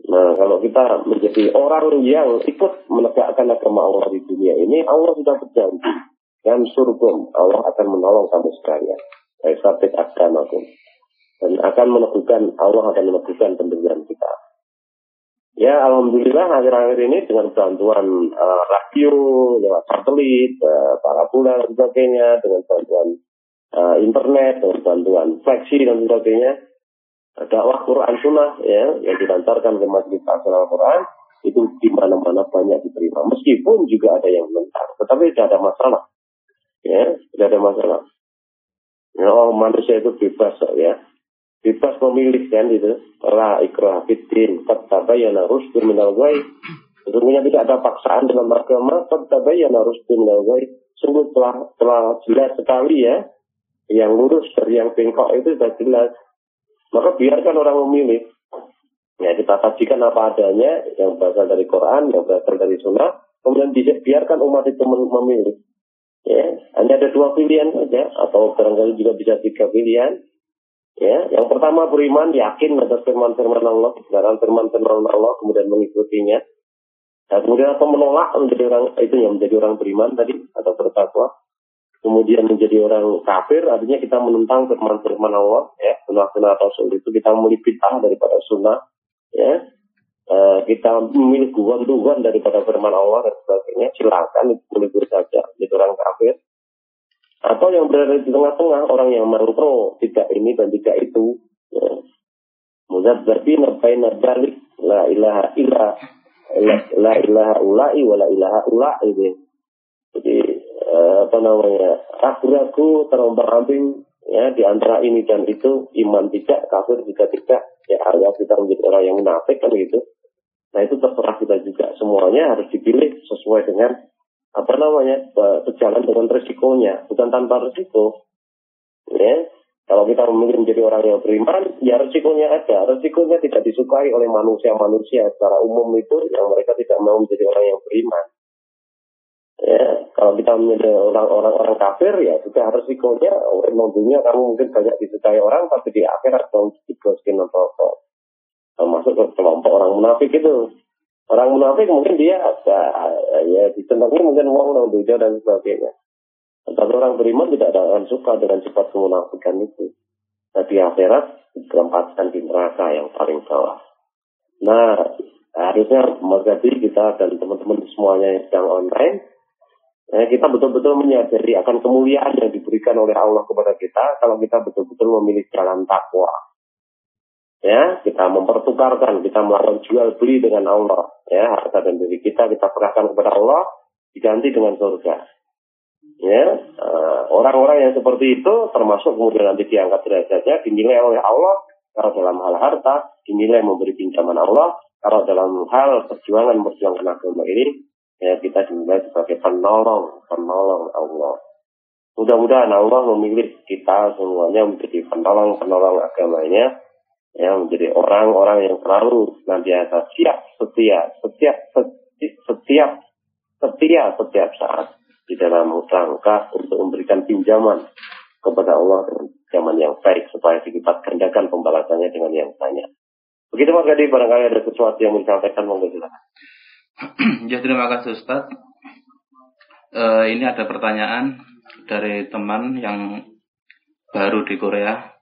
Nah, kalau kita menjadi orang yang ikut menegakkan agama Allah di dunia ini, Allah sudah berjanji. Dan surgum, Allah akan menolong kamu sekalian. Sabit agamakum. Dan akan meneguhkan, Allah akan meneguhkan pendirian kita. Ya, Alhamdulillah akhir-akhir ini dengan bantuan uh, radio, lewat satelit, uh, parabola dan sebagainya, dengan bantuan uh, internet, dengan bantuan fleksi dan sebagainya, dakwah Quran Sunnah ya yang dilantarkan ke Masjid Al Quran itu di mana-mana banyak diterima. Meskipun juga ada yang menentang, tetapi tidak ada masalah. Ya, tidak ada masalah. Ya, oh, manusia itu bebas ya. Bebas memilih kan itu. La ikrah fitin. Tabayana rusdu minal ghai. Sesungguhnya tidak ada paksaan dalam agama. Tabayana rusdu minal ghai. Sungguh telah, telah jelas sekali ya. Yang lurus dari yang bengkok itu sudah jelas. Maka biarkan orang memilih. Ya, kita sajikan apa adanya yang berasal dari Quran, yang berasal dari Sunnah. Kemudian biarkan umat itu memilih. Ya, hanya ada dua pilihan saja atau barangkali juga bisa tiga pilihan. Ya, yang pertama beriman yakin atas firman-firman Allah, kebenaran firman-firman Allah kemudian mengikutinya. Dan kemudian atau menolak menjadi orang itu yang menjadi orang beriman tadi atau bertakwa. kemudian menjadi orang kafir, artinya kita menentang firman-firman Allah, ya, sunnah-sunnah Rasul itu kita memilih bid'ah daripada sunnah, ya, uh, kita memilih guan-guan daripada firman Allah dan sebagainya, silakan itu boleh saja, jadi orang kafir. Atau yang berada di tengah-tengah, orang yang mangkro, tidak ini dan tidak itu. Muzabbabina baina dalik, la ilaha illa, la, la ilaha ula'i wa la ilaha ula'i. Jadi Eh, apa namanya ragu-ragu terombang-ambing ya di antara ini dan itu iman tidak kafir juga tidak ya harga kita menjadi orang yang munafik kan gitu nah itu terserah kita juga semuanya harus dipilih sesuai dengan apa namanya sejalan dengan resikonya bukan tanpa resiko. Ya kalau kita memilih menjadi orang yang beriman ya resikonya ada. Resikonya tidak disukai oleh manusia-manusia. Secara umum itu yang mereka tidak mau menjadi orang yang beriman. Ya, kalau kita menjadi orang-orang orang kafir ya harus resikonya orang dunia kamu mungkin banyak disukai orang tapi di akhirat kamu digoskin atau termasuk ke kelompok orang munafik itu orang munafik mungkin dia ya, ya disenangi mungkin uang dan dunia dan sebagainya. Tapi orang beriman tidak akan suka dengan sifat kemunafikan itu. Tapi akhirat ditempatkan di neraka yang paling bawah. Nah harusnya mengerti kita dan teman-teman semuanya yang sedang online Ya, kita betul-betul menyadari akan kemuliaan yang diberikan oleh Allah kepada kita kalau kita betul-betul memilih jalan takwa. Ya, kita mempertukarkan, kita melakukan jual beli dengan Allah. Ya, harta dan diri kita kita serahkan kepada Allah diganti dengan surga. Ya, eh, orang-orang yang seperti itu termasuk kemudian nanti diangkat derajatnya dinilai oleh Allah kalau dalam hal harta dinilai memberi pinjaman Allah kalau dalam hal perjuangan perjuangan agama ini ya kita dinilai sebagai penolong, penolong Allah. Mudah-mudahan Allah memilih kita semuanya menjadi penolong-penolong agamanya, ya menjadi orang-orang yang selalu senantiasa siap, setia, setiap, setiap, setia setiap saat di dalam rangka untuk memberikan pinjaman kepada Allah pinjaman yang baik supaya dilipat gandakan pembalasannya dengan yang banyak. Begitu Mas Gadi, barangkali ada sesuatu yang disampaikan, monggo silakan. ya terima kasih Ustaz. Uh, ini ada pertanyaan dari teman yang baru di Korea.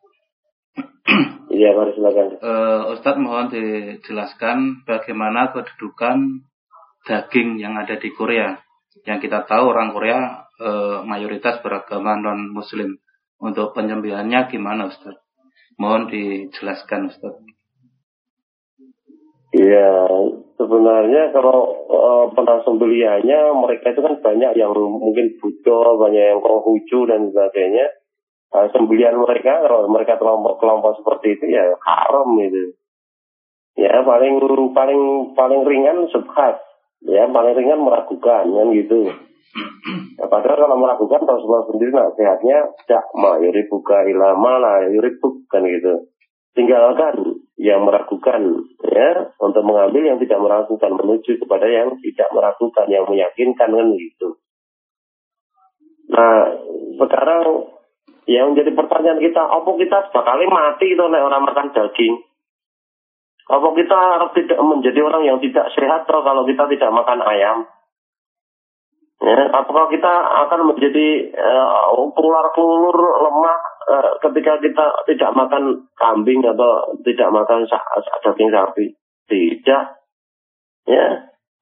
Iya, mari silakan. Uh, Ustadz mohon dijelaskan bagaimana kedudukan daging yang ada di Korea. Yang kita tahu orang Korea uh, mayoritas beragama non Muslim. Untuk penyembelihannya gimana Ustadz? Mohon dijelaskan Ustadz. Iya, sebenarnya kalau uh, sembelihannya mereka itu kan banyak yang mungkin butuh, banyak yang konghucu dan sebagainya. Uh, sembelihan mereka kalau mereka kelompok-kelompok seperti itu ya haram itu. Ya paling paling paling ringan subhat, ya paling ringan meragukan kan gitu. Ya, padahal kalau meragukan Rasulullah sendiri nasihatnya tidak ma buka ilama lah yuribuk kan gitu. Tinggalkan yang meragukan ya untuk mengambil yang tidak meragukan menuju kepada yang tidak meragukan yang meyakinkan kan gitu. Nah sekarang yang menjadi pertanyaan kita, apa kita sekali mati itu nek orang makan daging? Apa kita tidak menjadi orang yang tidak sehat atau kalau kita tidak makan ayam? Ya, apakah kita akan menjadi uh, eh, keluar kelulur lemah uh, ketika kita tidak makan kambing atau tidak makan daging sapi? Tidak. Ya,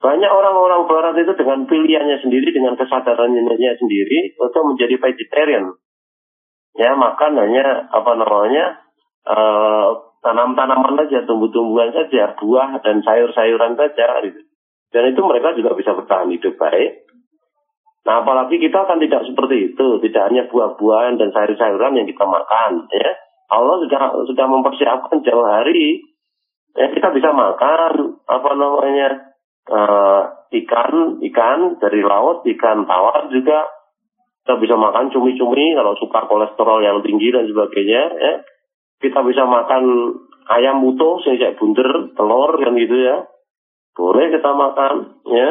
banyak orang-orang barat itu dengan pilihannya sendiri, dengan kesadarannya sendiri untuk menjadi vegetarian. Ya, makan hanya apa namanya uh, tanam-tanaman saja, tumbuh-tumbuhan saja, buah dan sayur-sayuran saja. Gitu. Dan itu mereka juga bisa bertahan hidup baik Nah, apalagi kita kan tidak seperti itu, tidak hanya buah-buahan dan sayur-sayuran yang kita makan, ya. Allah sudah sudah mempersiapkan jauh hari, ya kita bisa makan apa namanya uh, ikan ikan dari laut, ikan tawar juga kita bisa makan cumi-cumi kalau suka kolesterol yang tinggi dan sebagainya, ya. Kita bisa makan ayam utuh, sejak bunder, telur kan gitu ya. Boleh kita makan, ya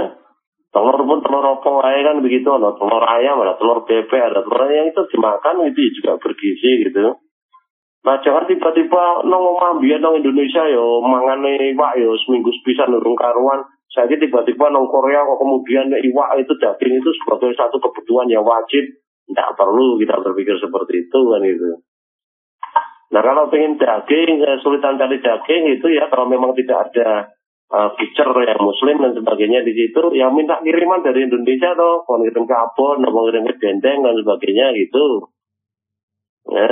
Telur pun telur apa aja kan begitu, ada telur ayam, ada telur bebek, ada telur yang itu dimakan itu juga bergizi gitu. Nah jangan tiba-tiba nong omah biar nong Indonesia yo mangane iwak yo seminggu sepisan nurung karuan. Saya tiba-tiba nong Korea kok kemudian iwak itu daging itu sebagai satu kebutuhan yang wajib Tidak perlu kita berpikir seperti itu kan itu. Nah kalau pengen daging, kesulitan cari daging itu ya kalau memang tidak ada uh, yang muslim dan sebagainya di situ, yang minta kiriman dari Indonesia atau mau kirim ke Abon, mau kirim ke dan sebagainya gitu. Ya,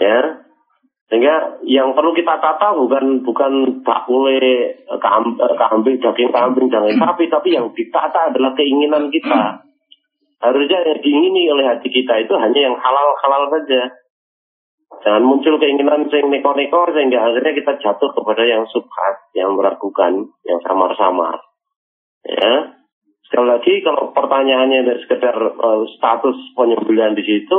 ya. Sehingga yang perlu kita tata bukan bukan bakule kambing, daging kambing, daging sapi, tapi yang ditata adalah keinginan kita. Harusnya yang diingini oleh hati kita itu hanya yang halal-halal saja Jangan muncul keinginan sing neko-neko sehingga akhirnya kita jatuh kepada yang subhat, yang meragukan, yang samar-samar. Ya. Sekali lagi kalau pertanyaannya dari sekedar uh, status penyembelihan di situ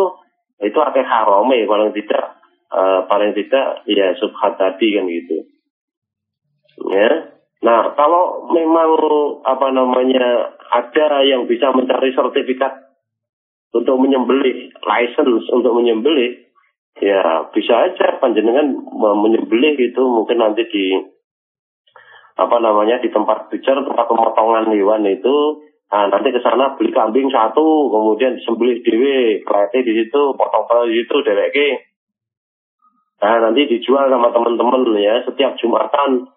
itu akan haram ya paling tidak uh, paling tidak ya subhat tadi kan gitu. Ya. Nah, kalau memang apa namanya ada yang bisa mencari sertifikat untuk menyembelih, license untuk menyembelih, ya bisa aja panjenengan menyembelih gitu mungkin nanti di apa namanya di tempat bicara tempat pemotongan hewan itu nah, nanti ke sana beli kambing satu kemudian disembelih dewe kelete di situ potong di situ dewek nah nanti dijual sama teman-teman ya. Setiap jumatan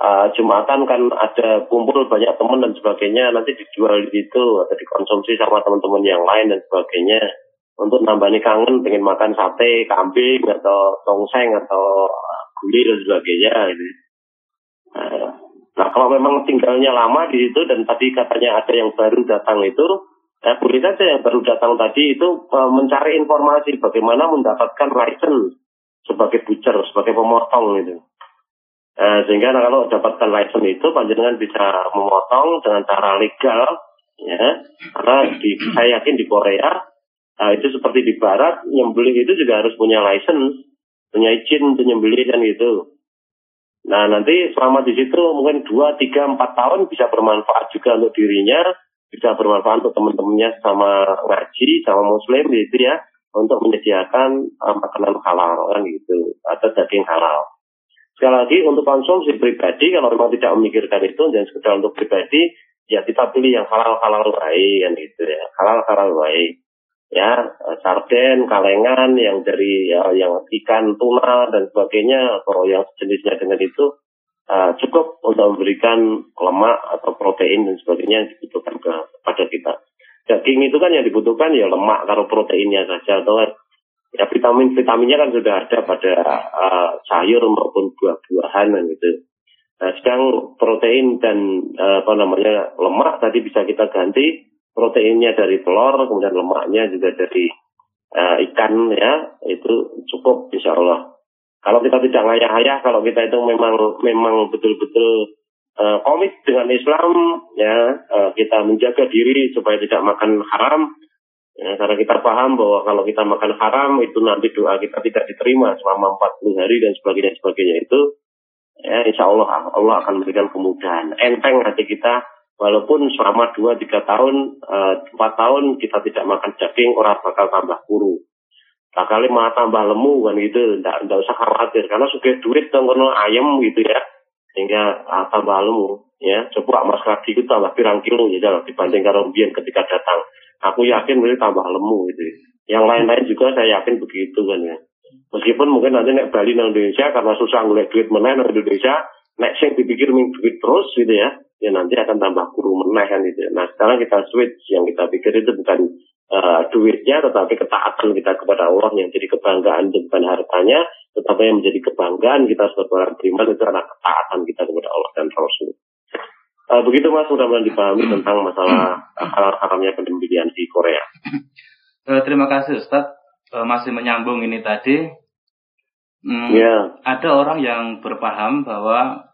uh, jumatan kan ada kumpul banyak teman dan sebagainya. Nanti dijual di situ atau dikonsumsi sama teman-teman yang lain dan sebagainya. Untuk nambani kangen pengen makan sate kambing atau tongseng atau gulai dan sebagainya gitu. Nah kalau memang tinggalnya lama di situ dan tadi katanya ada yang baru datang itu, ya boleh saja yang baru datang tadi itu uh, mencari informasi bagaimana mendapatkan license sebagai butcher, sebagai pemotong itu. Uh, sehingga nah, kalau dapatkan license itu panjenengan bisa memotong dengan cara legal, ya. Karena di, saya yakin di Korea Nah, itu seperti di barat, nyembelih itu juga harus punya license, punya izin untuk nyembelih kan gitu. Nah, nanti selama di situ mungkin 2, 3, 4 tahun bisa bermanfaat juga untuk dirinya, bisa bermanfaat untuk teman-temannya sama ngaji, sama muslim gitu ya, untuk menyediakan uh, makanan halal kan gitu, atau daging halal. Sekali lagi untuk konsumsi pribadi, kalau memang tidak memikirkan itu, dan sekedar untuk pribadi, ya kita pilih yang halal-halal baik kan gitu ya, halal-halal baik ya sarden, kalengan yang dari ya, yang ikan tuna dan sebagainya atau yang sejenisnya dengan itu uh, cukup untuk memberikan lemak atau protein dan sebagainya yang dibutuhkan ke, kepada kita. Daging itu kan yang dibutuhkan ya lemak kalau proteinnya saja atau ya vitamin vitaminnya kan sudah ada pada uh, sayur maupun buah-buahan gitu. Nah, sedang protein dan uh, apa namanya lemak tadi bisa kita ganti proteinnya dari telur, kemudian lemaknya juga dari uh, ikan ya, itu cukup insya Allah. Kalau kita tidak ngayah-ayah, kalau kita itu memang memang betul-betul uh, komit dengan Islam, ya uh, kita menjaga diri supaya tidak makan haram, ya, karena kita paham bahwa kalau kita makan haram itu nanti doa kita tidak diterima selama 40 hari dan sebagainya sebagainya itu, ya insya Allah Allah akan memberikan kemudahan. Enteng hati kita Walaupun selama 2-3 tahun, uh, 4 tahun kita tidak makan daging, orang bakal tambah kuru. Bakal malah tambah lemu kan gitu, nggak usah khawatir. Karena suka duit dong, ayam gitu ya. Sehingga uh, tambah lemu. Ya, coba mas kaki itu tambah pirang kilo ya dibanding kalau biar ketika datang. Aku yakin ini tambah lemu gitu. Yang lain-lain juga saya yakin begitu kan ya. Meskipun mungkin nanti nek Bali nang Indonesia karena susah ngeliat duit mana nang Indonesia, nek sing dipikir duit terus gitu ya ya nanti akan tambah kuru meneh kan itu. Nah sekarang kita switch yang kita pikir itu bukan uh, duitnya tetapi ketaatan kita kepada Allah yang jadi kebanggaan bukan hartanya tetapi yang menjadi kebanggaan kita sebagai orang beriman itu adalah ketaatan kita kepada Allah dan Rasul. Uh, begitu mas mudah-mudahan dipahami tentang masalah haram-haramnya penyembelian di Korea. Uh, terima kasih Ustaz. Uh, masih menyambung ini tadi. Hmm, yeah. Ada orang yang berpaham bahwa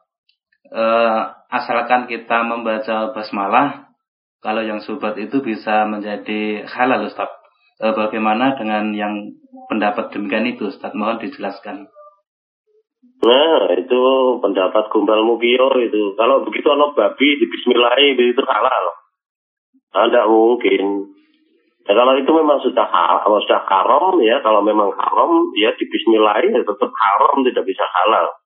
uh, asalkan kita membaca basmalah, kalau yang subat itu bisa menjadi halal Ustaz. Uh, bagaimana dengan yang pendapat demikian itu Ustaz? Mohon dijelaskan. Nah, itu pendapat Gumbal Mukio itu. Kalau begitu anak babi di Bismillah itu halal. Tidak mungkin. Ya, kalau itu memang sudah halal, sudah haram ya, kalau memang haram ya di Bismillah ya tetap haram tidak bisa halal.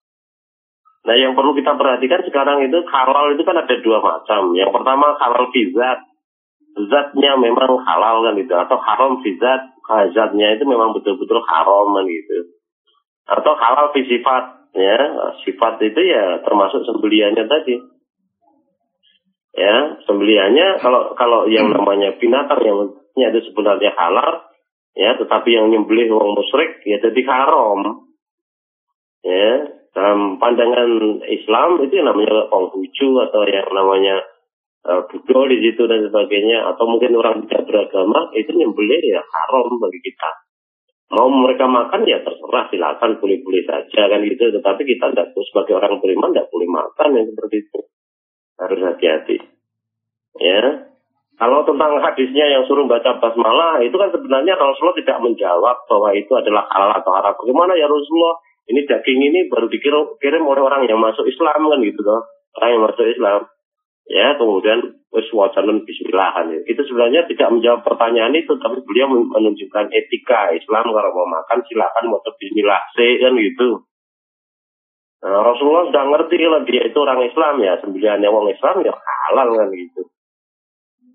Nah yang perlu kita perhatikan sekarang itu halal itu kan ada dua macam. Yang pertama halal fizat. Zatnya memang halal kan gitu. Atau haram fi zat. Zatnya itu memang betul-betul haram kan gitu. Atau halal fi sifat ya. Sifat itu ya termasuk sembeliannya tadi. Ya sembeliannya kalau kalau yang hmm. namanya binatang yang itu sebenarnya halal ya tetapi yang nyembelih orang musyrik ya jadi haram. Ya dalam pandangan Islam itu yang namanya Konghucu atau yang namanya uh, budol di situ dan sebagainya atau mungkin orang tidak beragama itu nyembelih ya haram bagi kita. Mau mereka makan ya terserah silakan boleh-boleh saja kan gitu. Tetapi kita tidak sebagai orang beriman tidak boleh makan yang seperti itu. Harus hati-hati. Ya. Kalau tentang hadisnya yang suruh baca basmalah itu kan sebenarnya Rasulullah tidak menjawab bahwa itu adalah halal atau haram. Bagaimana ya Rasulullah? Ini daging ini baru dikirim oleh orang yang masuk Islam kan gitu loh orang yang masuk Islam ya kemudian wis wacanan bismillah itu sebenarnya tidak menjawab pertanyaan itu tapi beliau menunjukkan etika Islam kalau mau makan silakan mau bismillah. Sih kan gitu. Nah, Rasulullah sudah ngerti kalau dia itu orang Islam ya. Sembilannya orang Islam ya halal kan gitu.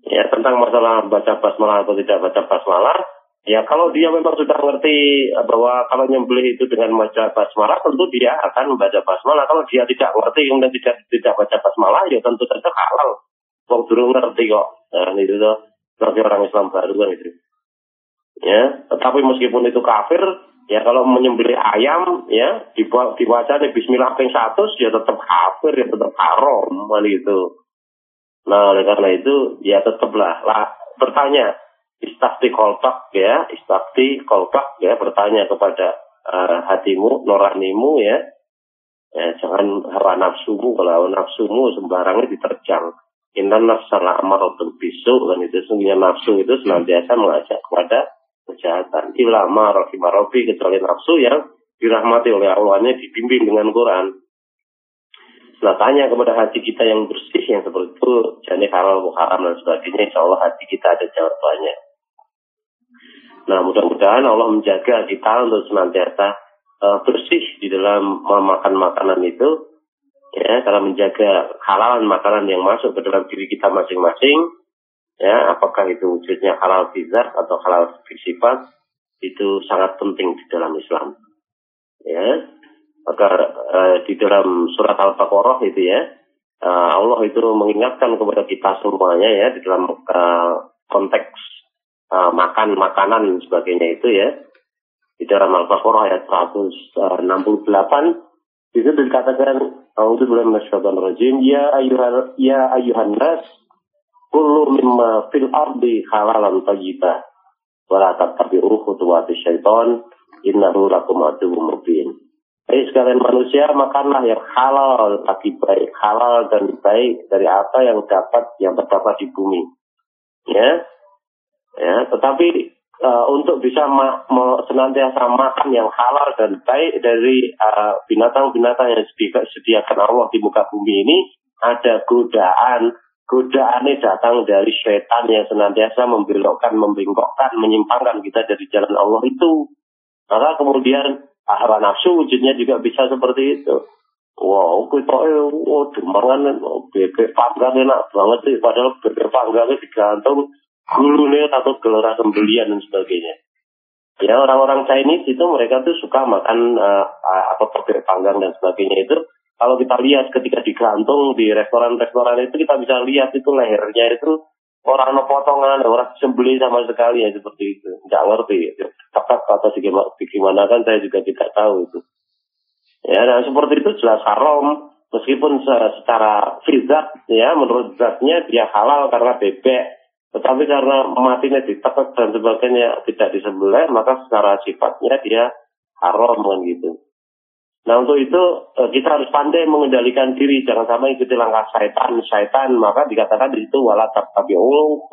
Ya tentang masalah baca basmalah atau tidak baca basmalah Ya kalau dia memang sudah ngerti bahwa kalau nyembelih itu dengan baca basmalah tentu dia akan membaca basmalah. Kalau dia tidak ngerti kemudian tidak tidak baca basmalah ya tentu saja halal. Wong dulu ngerti kok. Nah, itu tuh sebagai orang Islam baru kan itu. Ya, tetapi meskipun itu kafir, ya kalau menyembelih ayam ya dibaca di Bismillah ping satu ya tetap kafir ya tetap haram kan itu. Nah oleh karena itu ya tetaplah lah bertanya istafti kolpak ya, istafti kolpak ya, bertanya kepada uh, hatimu, noranimu ya. ya. Jangan hawa nafsumu, kalau nafsumu sembarangnya diterjang. Inna nafsala amaratun bisu, kan itu sesungguhnya nafsu itu senantiasa mengajak kepada kejahatan. Ilama rohimarobi, kecuali nafsu yang dirahmati oleh Allahnya dibimbing dengan Quran. Nah tanya kepada hati kita yang bersih yang seperti itu, jadi halal haram dan sebagainya, insya Allah hati kita ada jawabannya. Nah mudah-mudahan Allah menjaga kita untuk senantiasa uh, bersih di dalam memakan makanan itu. Ya, cara menjaga halalan makanan yang masuk ke dalam diri kita masing-masing. Ya, apakah itu wujudnya halal fizat atau halal sifat itu sangat penting di dalam Islam. Ya, maka uh, di dalam surat Al-Baqarah itu ya, uh, Allah itu mengingatkan kepada kita semuanya ya di dalam uh, konteks uh, makan makanan dan sebagainya itu ya. Di dalam Al-Baqarah ayat 168 itu dikatakan A'udzu billahi minasyaitonir rajim ya ayuhan ya ayuhan nas kullu mimma fil ardi halalan thayyiba wa la tattabi'u khutuwati syaiton innahu lakum aduwwum mubin. Jadi sekalian manusia makanlah yang halal lagi baik halal dan baik dari apa yang dapat yang terdapat di bumi. Ya, Ya, tetapi uh, untuk bisa ma ma senantiasa makan yang halal dan baik dari eh, binatang-binatang uh, yang disediakan Allah di muka bumi ini ada godaan godaannya datang dari setan yang senantiasa membelokkan, membengkokkan, menyimpangkan kita dari jalan Allah itu. Maka kemudian hawa nafsu wujudnya juga bisa seperti itu. Wow, kita eh, mangan bebek panggang enak banget sih, padahal bebek panggangnya digantung gulune atau gelora sembelian dan sebagainya. Ya orang-orang Chinese itu mereka tuh suka makan uh, atau bebek panggang dan sebagainya itu. Kalau kita lihat ketika digantung di restoran-restoran itu kita bisa lihat itu lehernya itu orang no potongan, orang sembeli sama sekali ya seperti itu. Nggak ngerti. Tepat atau bagaimana kan saya juga tidak tahu itu. Ya, dan seperti itu jelas haram. Meskipun secara fizat ya menurut zatnya dia halal karena bebek tetapi karena matinya ditekuk dan sebagainya tidak disembelih, maka secara sifatnya dia haram kan gitu. Nah untuk itu eh, kita harus pandai mengendalikan diri, jangan sampai ikuti langkah syaitan. Syaitan maka dikatakan di situ wala tabi'u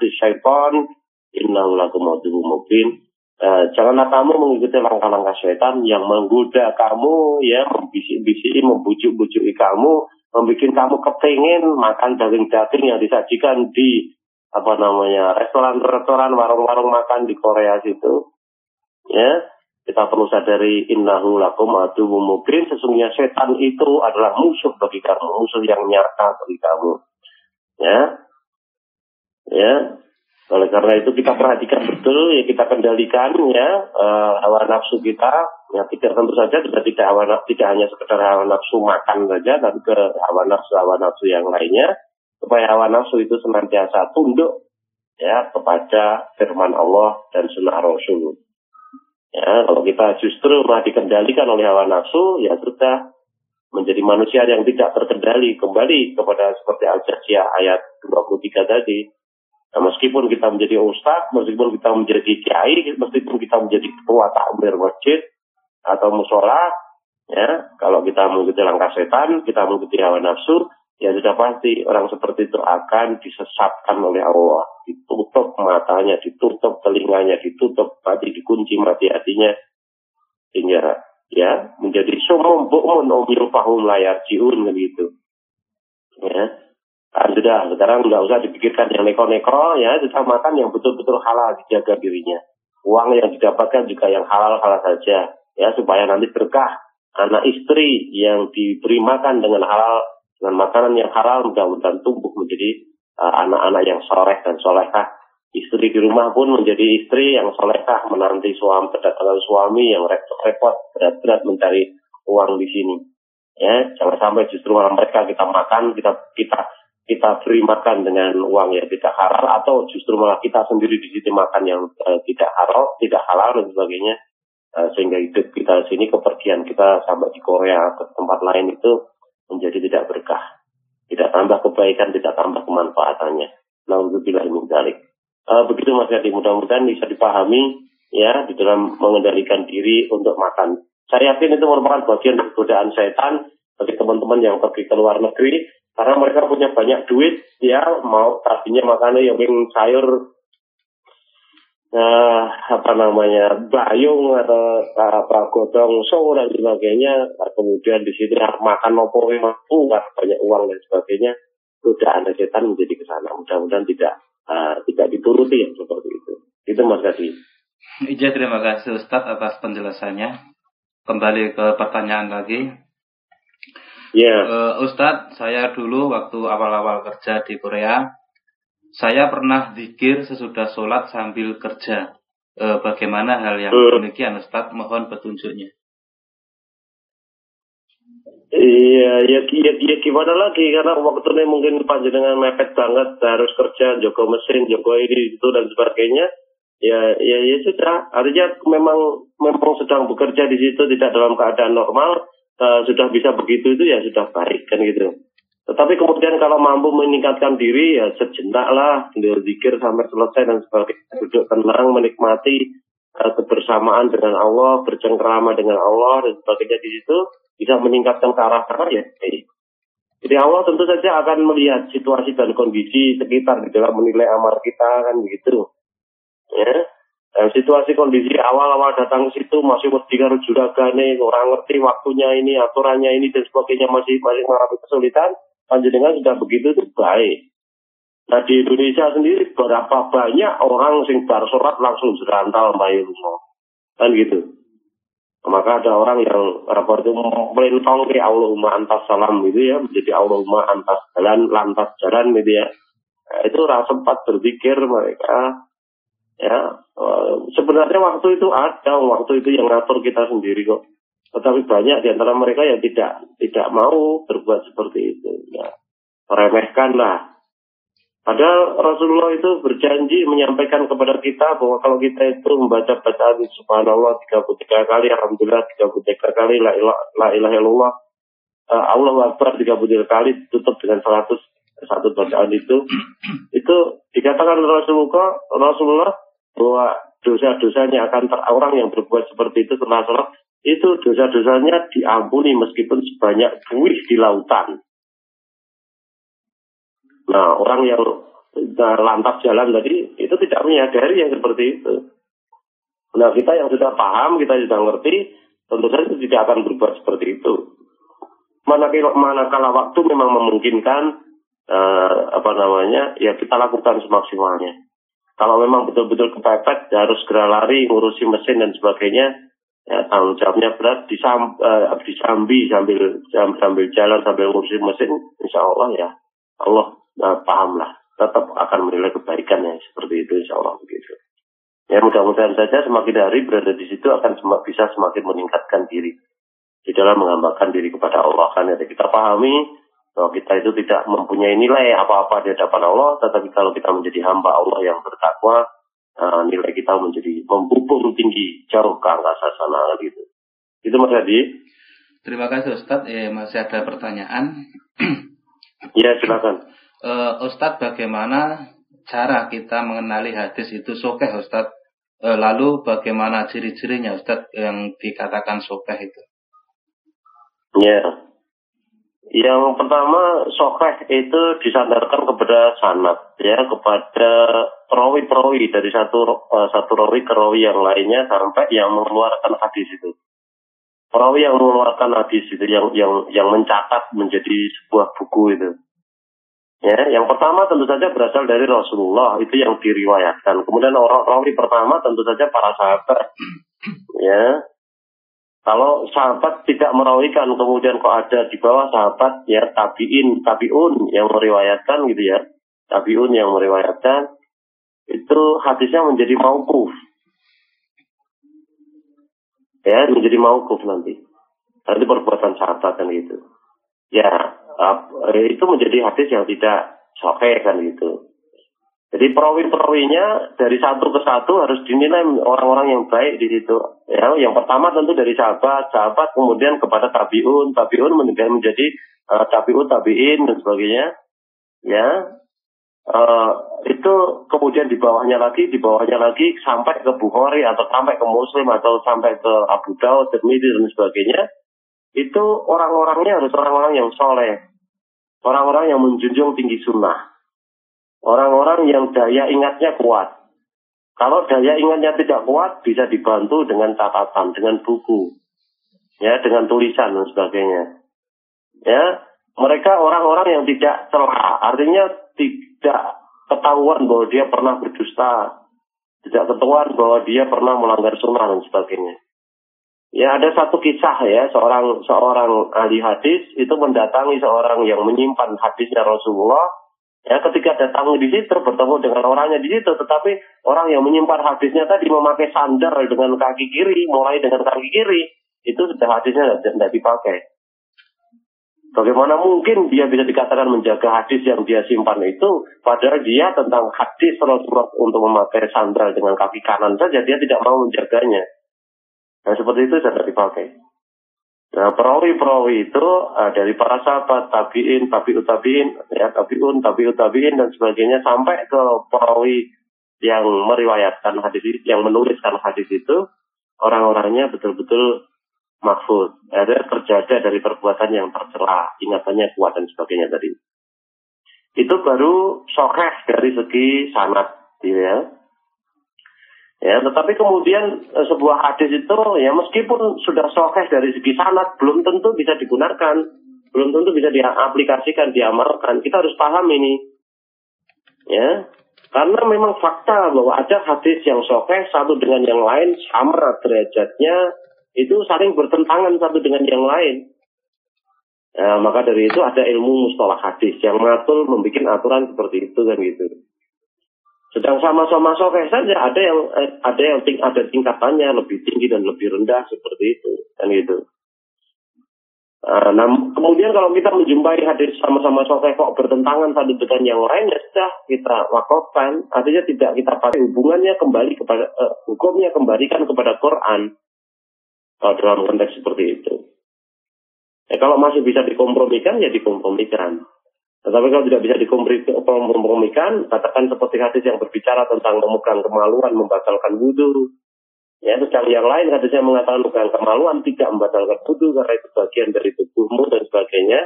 di syaitan innahu lakum mubin. Eh, janganlah kamu mengikuti langkah-langkah syaitan yang menggoda kamu, ya membisik-bisiki, membujuk-bujuki kamu, membuat kamu kepingin makan daging-daging yang disajikan di apa namanya restoran-restoran warung-warung makan di Korea situ ya. Kita perlu sadari innahu lakum adu mubin. Sesungguhnya setan itu adalah musuh bagi kamu musuh yang nyata bagi kamu ya. Ya, oleh karena itu kita perhatikan betul, ya kita kendalikan ya uh, hawa nafsu kita. Ya tidak tentu saja juga tidak hawa tidak hanya sekedar hawa nafsu makan saja, tapi ke hawa nafsu hawa nafsu yang lainnya supaya hawa nafsu itu senantiasa tunduk ya kepada firman Allah dan sunnah Rasul. Ya, kalau kita justru malah dikendalikan oleh hawa nafsu, ya sudah menjadi manusia yang tidak terkendali kembali kepada seperti Al-Jaziah ayat 23 tadi Nah, meskipun kita menjadi ustadz, meskipun kita menjadi kiai, meskipun kita menjadi ketua takmir masjid atau musola, ya, kalau kita mengikuti langkah setan, kita mengikuti hawa nafsu, ya sudah pasti orang seperti itu akan disesatkan oleh Allah. Ditutup matanya, ditutup telinganya, ditutup hati, dikunci mati hatinya. Sehingga ya menjadi sumum bu'mun umil fahum layar jiun begitu. Ya, Nah, sudah, sekarang nggak usah dipikirkan yang neko-neko, ya, sudah makan yang betul-betul halal dijaga dirinya. Uang yang didapatkan juga yang halal-halal saja, ya, supaya nanti berkah. Anak istri yang diberi makan dengan halal, dengan makanan yang halal, mudah-mudahan tumbuh menjadi uh, anak-anak uh, yang soleh dan solehah. Istri di rumah pun menjadi istri yang solehah, menanti suami, kedatangan suami yang repot-repot, berat-berat mencari uang di sini. Ya, jangan sampai justru malam mereka kita makan, kita kita kita beri makan dengan uang yang tidak halal atau justru malah kita sendiri di sini makan yang uh, tidak halal, tidak halal dan sebagainya uh, sehingga hidup kita di sini kepergian kita sampai di Korea ke tempat lain itu menjadi tidak berkah, tidak tambah kebaikan, tidak tambah kemanfaatannya. Untuk bila ini Uh, begitu Mas Yadi, mudah-mudahan bisa dipahami ya di dalam mengendalikan diri untuk makan. Saya yakin itu merupakan bagian dari godaan setan bagi teman-teman yang pergi ke luar negeri karena mereka punya banyak duit ya mau tadinya makannya yang sayur nah, apa namanya bayung atau apa godong so dan sebagainya. Nah, kemudian di sini makan nopo mampu banyak uang dan sebagainya. Sudah ada setan menjadi ke sana. Mudah-mudahan tidak uh, tidak dituruti yang seperti itu. Itu mas Gadi Ija terima kasih Ustadz atas penjelasannya. Kembali ke pertanyaan lagi. Ya. Yeah. Uh, Ustadz, saya dulu waktu awal-awal kerja di Korea, saya pernah zikir sesudah sholat sambil kerja. Uh, bagaimana hal yang uh. demikian Ustadz? Mohon petunjuknya. Iya, ya, ya, ya gimana lagi karena waktunya mungkin panjenengan mepet banget harus kerja, joko mesin, joko ini itu dan sebagainya. Ya, ya, ya sudah. Artinya memang memang sedang bekerja di situ tidak dalam keadaan normal uh, sudah bisa begitu itu ya sudah baik kan gitu. Tetapi kemudian kalau mampu meningkatkan diri ya sejenak lah, zikir sampai selesai dan sebagainya, duduk tenang menikmati uh, kebersamaan dengan Allah, bercengkrama dengan Allah dan sebagainya di situ bisa meningkatkan ke arah sana ya. Jadi Allah tentu saja akan melihat situasi dan kondisi sekitar di dalam menilai amal kita kan begitu. Ya, Eh, situasi kondisi awal-awal datang ke situ masih wedi karo juragane, orang ngerti waktunya ini, aturannya ini dan sebagainya masih masih mengalami kesulitan, panjenengan sudah begitu itu baik. Nah di Indonesia sendiri berapa banyak orang sing bar sholat langsung serantal bayi kan gitu. Maka ada orang yang rapor itu melintong ke Allahumma antas salam gitu ya, menjadi Allahumma antas jalan, lantas jalan gitu ya. Nah, itu rasa sempat berpikir mereka Ya, uh, sebenarnya waktu itu ada, waktu itu yang ngatur kita sendiri kok. Tetapi banyak di antara mereka yang tidak tidak mau berbuat seperti itu. Ya, remehkan lah. Padahal Rasulullah itu berjanji menyampaikan kepada kita bahwa kalau kita itu membaca bacaan subhanallah 33 kali, alhamdulillah 33 kali, la ilaha illallah, uh, Allah Akbar 33 kali tutup dengan 100 satu bacaan itu itu dikatakan Rasulullah Rasulullah bahwa dosa-dosanya akan ter orang yang berbuat seperti itu setelah sholat itu dosa-dosanya diampuni meskipun sebanyak buih di lautan. Nah, orang yang nah, lantas jalan tadi itu tidak menyadari yang seperti itu. Nah, kita yang sudah paham, kita sudah ngerti, tentu saja tidak akan berbuat seperti itu. Manakala, manakala waktu memang memungkinkan, uh, apa namanya, ya kita lakukan semaksimalnya. Kalau memang betul-betul kepepet, harus segera lari, ngurusi mesin dan sebagainya, ya tanggung jawabnya berat disam, uh, sambil sambil jalan sambil ngurusi mesin, insya Allah ya Allah nah, paham lah tetap akan menilai kebaikan ya seperti itu insya Allah begitu. Ya mudah-mudahan saja semakin hari berada di situ akan sem bisa semakin meningkatkan diri di dalam menghambakan diri kepada Allah kan ya kita pahami bahwa kita itu tidak mempunyai nilai apa-apa di hadapan Allah tetapi kalau kita menjadi hamba Allah yang bertakwa uh, nilai kita menjadi membubung tinggi jauh ke angkasa sana gitu. Itu Mas Hadi. Terima kasih Ustadz. Eh, masih ada pertanyaan. ya silakan. Uh, Ustadz bagaimana cara kita mengenali hadis itu sokeh Ustadz? E, lalu bagaimana ciri-cirinya Ustaz yang dikatakan sokeh itu? Ya. Yang pertama sokeh itu disandarkan kepada sanat ya kepada perawi-perawi dari satu uh, satu rawi ke rawi yang lainnya sampai yang mengeluarkan hadis itu. Perawi yang mengeluarkan hadis itu yang yang yang mencatat menjadi sebuah buku itu. Ya, yang pertama tentu saja berasal dari Rasulullah itu yang diriwayatkan. Kemudian orang rawi pertama tentu saja para sahabat. Ya. Kalau sahabat tidak merawikan kemudian kok ada di bawah sahabat ya tabiin, tabiun yang meriwayatkan gitu ya. Tabiun yang meriwayatkan itu hadisnya menjadi maukuf. Ya, menjadi maukuf nanti. Nanti perbuatan sahabat kan gitu. Ya, uh, itu menjadi hadis yang tidak sahih kan gitu. Jadi perawi-perawinya dari satu ke satu harus dinilai orang-orang yang baik di situ. Ya, yang pertama tentu dari sahabat, sahabat kemudian kepada tabiun, tabiun menjadi uh, tabiun, tabiin dan sebagainya. Ya, uh, itu kemudian di bawahnya lagi, di bawahnya lagi sampai ke Bukhari atau sampai ke Muslim atau sampai ke Abu Daud, Tirmidzi dan sebagainya itu orang-orangnya harus orang-orang yang soleh. Orang-orang yang menjunjung tinggi sunnah. Orang-orang yang daya ingatnya kuat. Kalau daya ingatnya tidak kuat, bisa dibantu dengan catatan, dengan buku. Ya, dengan tulisan dan sebagainya. Ya, mereka orang-orang yang tidak celah. Artinya tidak ketahuan bahwa dia pernah berdusta. Tidak ketahuan bahwa dia pernah melanggar sunnah dan sebagainya. Ya ada satu kisah ya seorang seorang ahli hadis itu mendatangi seorang yang menyimpan hadisnya Rasulullah. Ya ketika datang di situ bertemu dengan orangnya di situ, tetapi orang yang menyimpan hadisnya tadi memakai sandar dengan kaki kiri, mulai dengan kaki kiri, itu sudah hadisnya tidak dipakai. Bagaimana mungkin dia bisa dikatakan menjaga hadis yang dia simpan itu, padahal dia tentang hadis Rasulullah untuk memakai sandal dengan kaki kanan saja, dia tidak mau menjaganya. Nah seperti itu tidak dipakai. Nah perawi-perawi itu uh, dari para sahabat, tabiin, tabiut tabiin, ya tabiun, tabiut tabiin dan sebagainya sampai ke perawi yang meriwayatkan hadis yang menuliskan hadis itu orang-orangnya betul-betul mahfud. Ada terjaga dari perbuatan yang tercela, ingatannya kuat dan sebagainya tadi. Itu baru sokeh dari segi sanat, gitu ya. Ya, tetapi kemudian e, sebuah hadis itu ya meskipun sudah sokeh dari segi sanat belum tentu bisa digunakan, belum tentu bisa diaplikasikan, diamalkan. Kita harus paham ini. Ya, karena memang fakta bahwa ada hadis yang sokeh satu dengan yang lain sama derajatnya itu saling bertentangan satu dengan yang lain. Ya, maka dari itu ada ilmu mustalah hadis yang mengatur membuat aturan seperti itu kan gitu. Sedang sama-sama sokeh saja ada yang eh, ada yang ting ada tingkatannya lebih tinggi dan lebih rendah seperti itu kan gitu. nah, kemudian kalau kita menjumpai hadis sama-sama sokeh kok bertentangan satu dengan yang lain ya sudah kita wakafkan artinya tidak kita pakai hubungannya kembali kepada uh, hukumnya kembalikan kepada Quran kalau dalam konteks seperti itu. Ya, kalau masih bisa dikompromikan ya dikompromikan. Tetapi kalau tidak bisa dikompromikan, katakan seperti hadis yang berbicara tentang memegang kemaluan, membatalkan wudhu. Ya, sedang yang lain hadisnya mengatakan memegang kemaluan tidak membatalkan wudhu karena itu bagian dari tubuhmu dan sebagainya.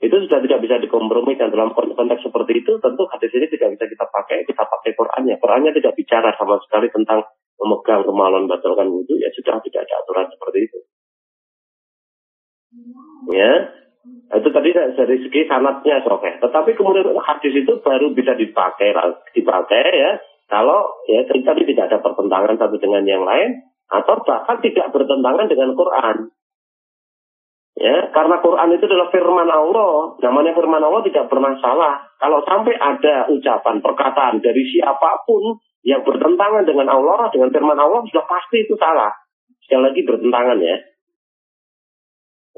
Itu sudah tidak bisa dikompromikan dalam konteks seperti itu. Tentu hadis ini tidak bisa kita pakai, kita pakai Qurannya. Qurannya tidak bicara sama sekali tentang memegang kemaluan, membatalkan wudhu. Ya sudah tidak ada aturan seperti itu. Ya, itu tadi dari segi sanatnya oke. Tetapi kemudian hadis itu baru bisa dipakai dipakai ya kalau ya tadi tidak ada pertentangan satu dengan yang lain atau bahkan tidak bertentangan dengan Quran. Ya, karena Quran itu adalah firman Allah. Namanya firman Allah tidak pernah salah. Kalau sampai ada ucapan, perkataan dari siapa pun yang bertentangan dengan Allah, dengan firman Allah, sudah pasti itu salah. Sekali lagi bertentangan ya.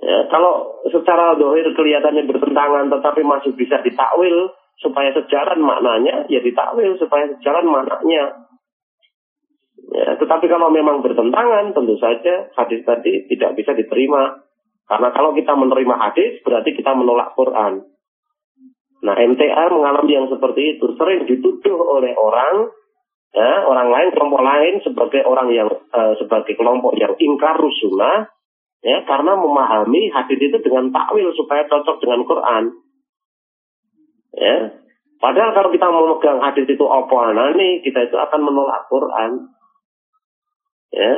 Ya kalau secara dohir kelihatannya bertentangan, tetapi masih bisa ditakwil supaya sejalan maknanya, ya ditakwil supaya sejalan maknanya. Ya, tetapi kalau memang bertentangan, tentu saja hadis tadi tidak bisa diterima karena kalau kita menerima hadis, berarti kita menolak Quran. Nah, MTA mengalami yang seperti itu. Sering dituduh oleh orang, ya, orang lain, kelompok lain sebagai orang yang uh, sebagai kelompok yang ingkar sunnah, ya, karena memahami hadis itu dengan takwil supaya cocok dengan Quran. Ya, Padahal kalau kita memegang hadis itu apa nih, kita itu akan menolak Quran. Ya.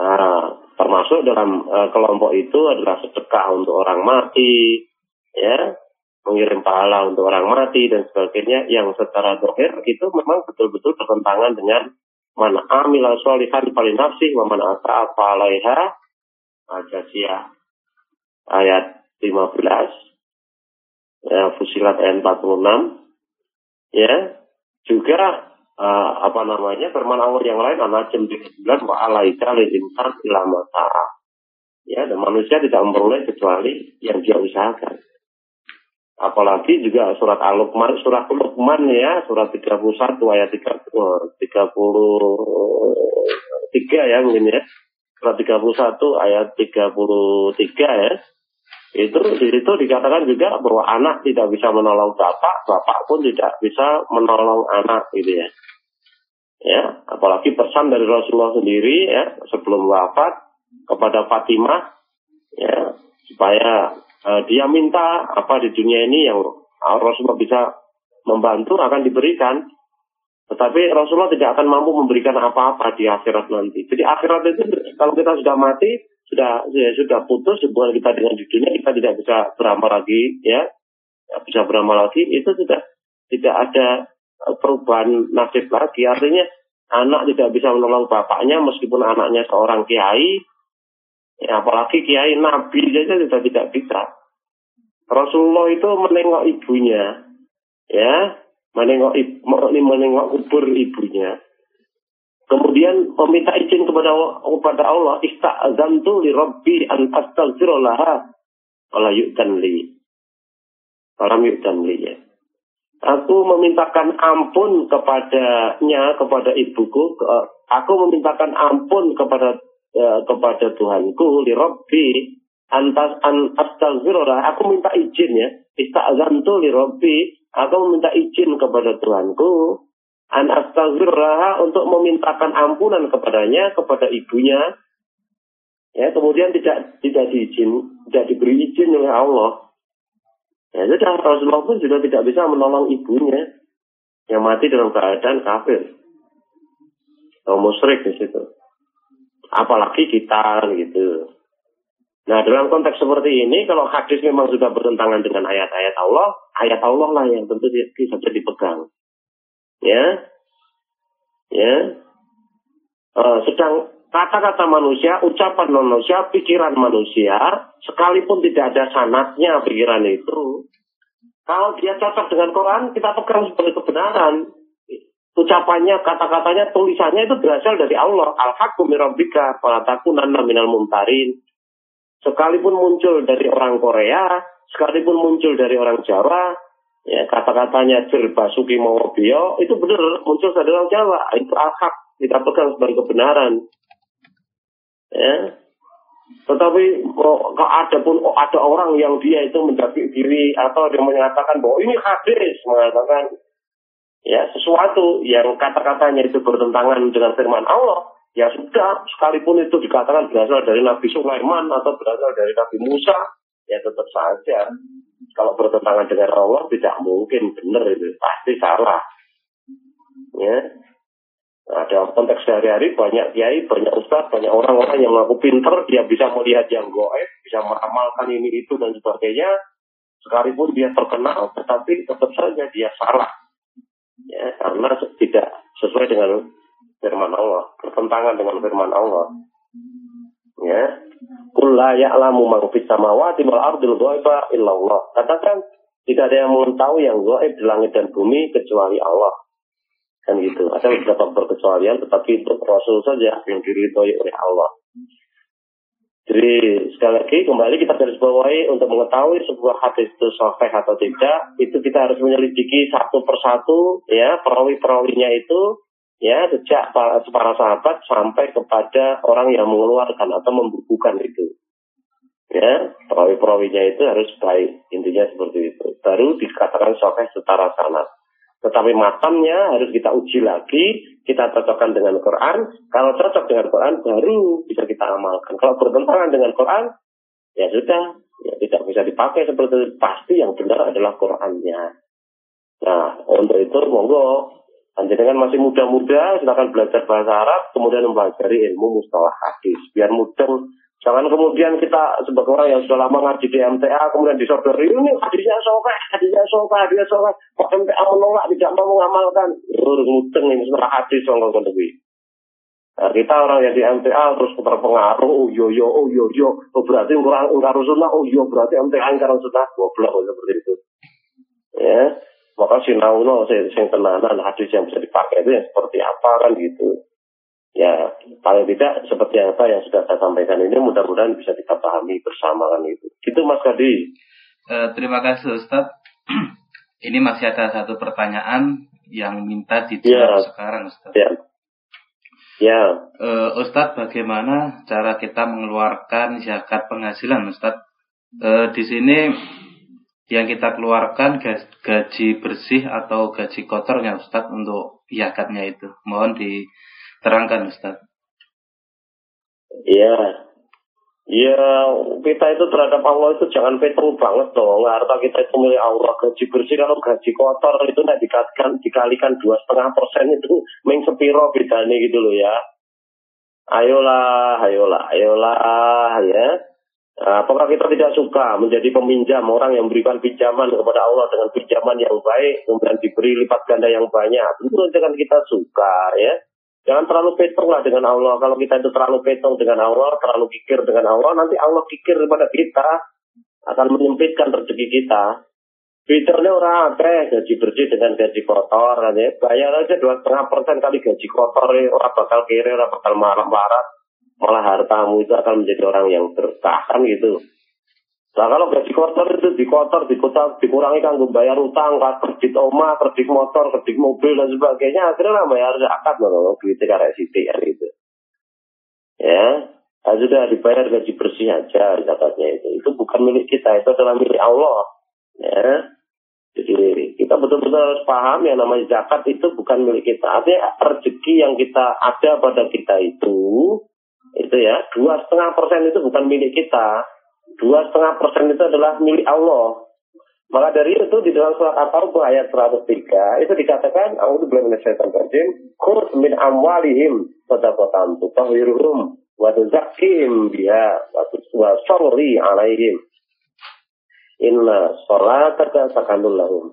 Nah, termasuk dalam uh, kelompok itu adalah sedekah untuk orang mati, ya, mengirim pahala untuk orang mati dan sebagainya yang secara dohir itu memang betul-betul bertentangan dengan mana amila sholihan paling nafsi wa man alaiha ajasiyah ayat 15 ya fusilat ayat 46 ya juga uh, apa namanya firman Allah yang lain anak jam 9 wa alaika insan ilama Ya, dan manusia tidak memperoleh kecuali yang dia usahakan. Apalagi juga surat Al-Luqman, surat Luqman ya, surat 31 ayat 30, 33 ya mungkin ya. Surat 31 ayat 33 ya. Itu di situ dikatakan juga bahwa anak tidak bisa menolong bapak, bapak pun tidak bisa menolong anak gitu ya ya apalagi pesan dari Rasulullah sendiri ya sebelum wafat kepada Fatimah ya supaya uh, dia minta apa di dunia ini yang Rasulullah bisa membantu akan diberikan tetapi Rasulullah tidak akan mampu memberikan apa-apa di akhirat nanti jadi akhirat itu kalau kita sudah mati sudah ya, sudah putus hubungan kita dengan di dunia kita tidak bisa beramal lagi ya bisa beramal lagi itu sudah tidak ada perubahan nasib lagi. Artinya anak tidak bisa menolong bapaknya meskipun anaknya seorang kiai. Ya, apalagi kiai nabi saja sudah tidak bisa. Rasulullah itu menengok ibunya, ya, menengok menengok kubur ibunya. Kemudian meminta izin kepada kepada Allah, istazantu li rabbi an astaghfirullah laha wala yu'tan li. Walam yu'tan li ya. Aku memintakan ampun kepadanya, kepada ibuku. Aku memintakan ampun kepada uh, kepada Tuhanku, li Rabbi, antas an astaghfirullah. Aku minta izin ya. Istazantu li Rabbi. Aku meminta izin kepada Tuhanku. An astaghfirullah untuk memintakan ampunan kepadanya, kepada ibunya. Ya, kemudian tidak tidak diizin, tidak diberi izin oleh Allah. Ya sudah Rasulullah pun sudah tidak bisa menolong ibunya yang mati dalam keadaan kafir atau musyrik di situ. Apalagi kita gitu. Nah dalam konteks seperti ini kalau hadis memang sudah bertentangan dengan ayat-ayat Allah, ayat Allah lah yang tentu bisa dipegang. Ya, ya. Uh, sedang kata-kata manusia, ucapan manusia, pikiran manusia, sekalipun tidak ada sanatnya pikiran itu, kalau dia cocok dengan Quran, kita pegang sebagai kebenaran. Ucapannya, kata-katanya, tulisannya itu berasal dari Allah. Al-haqqu mirabbika, falatakunanna minal mumtarin. Sekalipun muncul dari orang Korea, sekalipun muncul dari orang Jawa, ya kata-katanya Jir Basuki Mawabio, itu benar muncul dari orang Jawa. Itu al-haq, kita pegang sebagai kebenaran. Ya. Tetapi oh, ada pun oh, ada orang yang dia itu menjadi diri atau dia menyatakan bahwa ini hadis mengatakan ya sesuatu yang kata-katanya itu bertentangan dengan firman Allah ya sudah sekalipun itu dikatakan berasal dari Nabi Sulaiman atau berasal dari Nabi Musa ya tetap saja kalau bertentangan dengan Allah tidak mungkin benar itu pasti salah ya ada konteks sehari-hari banyak kiai, banyak ustadz, banyak orang-orang yang ngaku pinter, dia bisa melihat yang goib, bisa meramalkan ini itu dan sebagainya. Sekalipun dia terkenal, tetapi tetap saja dia salah. Ya, karena tidak sesuai dengan firman Allah, bertentangan dengan firman Allah. Ya. Kulla ya'lamu man fis samawati wal ardil ghaiba illallah. Katakan tidak ada yang mengetahui yang gaib di langit dan bumi kecuali Allah. Kan gitu. Ada beberapa perkecualian tetapi itu Rasul saja yang diridhoi oleh Allah. Jadi sekali lagi kembali kita garis bawahi untuk mengetahui sebuah hadis itu sahih atau tidak, itu kita harus menyelidiki satu persatu ya perawi-perawinya itu ya sejak para, para sahabat sampai kepada orang yang mengeluarkan atau membukukan itu. Ya, perawi-perawinya itu harus baik. Intinya seperti itu. Baru dikatakan sahih secara sanad. Tetapi matamnya harus kita uji lagi, kita cocokkan dengan Quran. Kalau cocok dengan Quran, baru bisa kita amalkan. Kalau bertentangan dengan Quran, ya sudah, ya tidak bisa dipakai seperti itu. Pasti yang benar adalah Qurannya. Nah, untuk itu monggo dengan masih muda-muda, silakan belajar bahasa Arab, kemudian mempelajari ilmu mustalah hadis. Biar mudah Jangan kemudian kita sebagai orang yang sudah lama ngaji di MTA, kemudian disodori, ini hadisnya sokat, hadisnya sokat, hadisnya sokat. Kok MTA menolak, tidak mau mengamalkan. Urus muteng ini setelah hadis, orang lebih. Nah, kita orang yang di MTA terus terpengaruh, oh yo yo, oh yo yo, oh berarti kurang enggak sunnah, oh yo berarti MTA enggak sunnah, goblok seperti itu. Ya, maka sinauno sing tenanan hadis yang bisa dipakai itu yang seperti apa kan gitu ya paling tidak seperti apa yang sudah saya sampaikan ini mudah-mudahan bisa kita pahami bersama kan itu. Itu Mas Kadi. Uh, terima kasih Ustaz. ini masih ada satu pertanyaan yang minta dijawab ya. sekarang Ustaz. Ya. Ya. Uh, Ustadz, bagaimana cara kita mengeluarkan zakat penghasilan, Ustadz? Uh, di sini yang kita keluarkan gaji bersih atau gaji kotornya, Ustadz, untuk zakatnya itu. Mohon di Terangkan Ustaz. Iya. Iya, kita itu terhadap Allah itu jangan petung banget dong. Harta kita itu milik Allah. Gaji bersih kalau gaji kotor itu tidak dikatakan dikalikan dua setengah persen itu main sepiro bedanya gitu loh ya. Ayolah, ayolah, ayolah ya. Nah, apakah kita tidak suka menjadi peminjam orang yang memberikan pinjaman kepada Allah dengan pinjaman yang baik kemudian diberi lipat ganda yang banyak? Tentu kan kita suka ya. Jangan terlalu petung lah dengan Allah. Kalau kita itu terlalu petung dengan Allah, terlalu pikir dengan Allah, nanti Allah pikir kepada kita akan menyempitkan rezeki kita. Fiturnya orang akeh gaji bersih dengan gaji kotor kan ya. Bayar aja dua setengah persen kali gaji kotor ya. Orang bakal kiri, orang bakal marah-marah. Malah hartamu itu akan menjadi orang yang berkah kan gitu. Nah kalau gaji kotor itu dikotor, dikotor, dikurangi kan bayar utang, kredit oma, kredit motor, kredit mobil dan sebagainya, akhirnya lah bayar zakat loh, duitnya karena siti ya gitu. Ya, nah, sudah dibayar gaji bersih aja zakatnya itu. Itu bukan milik kita, itu adalah milik Allah. Ya, jadi kita betul-betul harus paham yang namanya zakat itu bukan milik kita. Artinya rezeki yang kita ada pada kita itu, itu ya dua setengah persen itu bukan milik kita. Dua setengah persen itu adalah milik Allah. Maka dari itu di dalam surat At-Taubah ayat 103 itu dikatakan aku belum menyelesaikan rajim khudh min amwalihim sadaqatan tutahhiruhum wa tuzakkihim biha wa sholli alaihim. Inna sholataka sakanul lahum.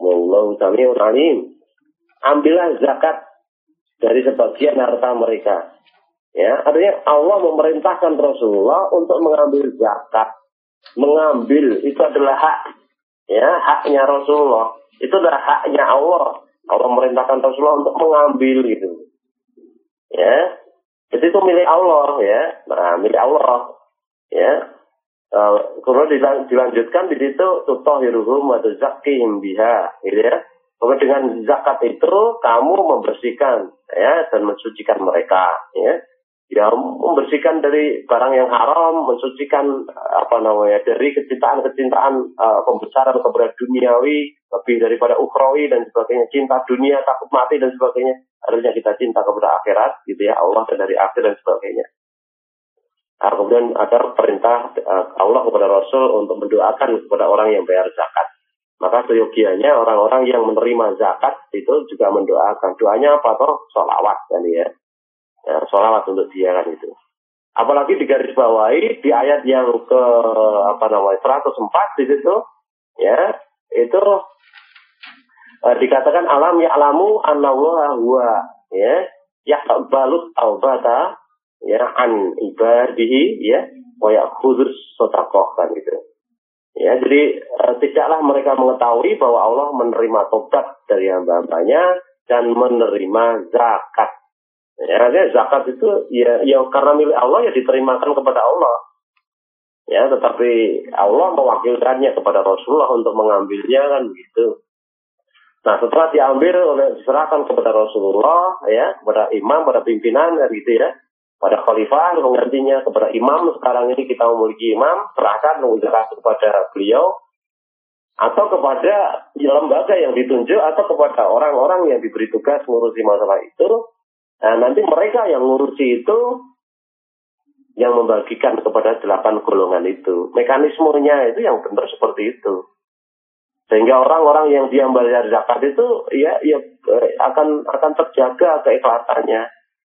Wallahu sami'un alim. Ambillah zakat dari sebagian harta mereka Ya, artinya Allah memerintahkan Rasulullah untuk mengambil zakat. Mengambil itu adalah hak ya, haknya Rasulullah. Itu adalah haknya Allah. Allah memerintahkan Rasulullah untuk mengambil gitu. Ya. Jadi itu milik Allah ya. Nah, milik Allah. Ya. Uh, dilanjutkan di situ tutohiruhum wa tuzakkihim biha, gitu ya. Kemudian dengan zakat itu kamu membersihkan ya dan mensucikan mereka, ya ya membersihkan dari barang yang haram, mensucikan apa namanya dari kecintaan-kecintaan uh, pembesaran kepada duniawi lebih daripada ukhrawi dan sebagainya, cinta dunia, takut mati dan sebagainya. Harusnya kita cinta kepada akhirat, gitu ya, Allah dan dari akhir dan sebagainya. Nah, kemudian ada perintah uh, Allah kepada Rasul untuk mendoakan kepada orang yang bayar zakat. Maka seyogianya orang-orang yang menerima zakat itu juga mendoakan. Doanya apa toh? Sholawat kan ya ya, sholawat untuk dia kan itu. Apalagi di garis bawahi di ayat yang ke apa namanya 104 di situ ya itu uh, dikatakan alam ya alamu anallah huwa ya ya balut taubata ya an ibadihi ya Kayak khusus sotakoh kan gitu. Ya, jadi uh, tidaklah mereka mengetahui bahwa Allah menerima tobat dari hamba-hambanya dan menerima zakat. Ya, zakat itu ya, ya karena milik Allah ya diterimakan kepada Allah. Ya, tetapi Allah mewakilkannya kepada Rasulullah untuk mengambilnya kan gitu. Nah, setelah diambil oleh diserahkan kepada Rasulullah, ya, kepada imam, pada pimpinan, ya, gitu ya, pada khalifah, penggantinya kepada imam. Sekarang ini kita memiliki imam, serahkan zakat kepada beliau, atau kepada lembaga yang ditunjuk, atau kepada orang-orang yang diberi tugas mengurusi masalah itu. Nah, nanti mereka yang ngurusi itu yang membagikan kepada delapan golongan itu. Mekanismenya itu yang benar seperti itu. Sehingga orang-orang yang dia bayar zakat itu ya ya eh, akan akan terjaga keikhlasannya.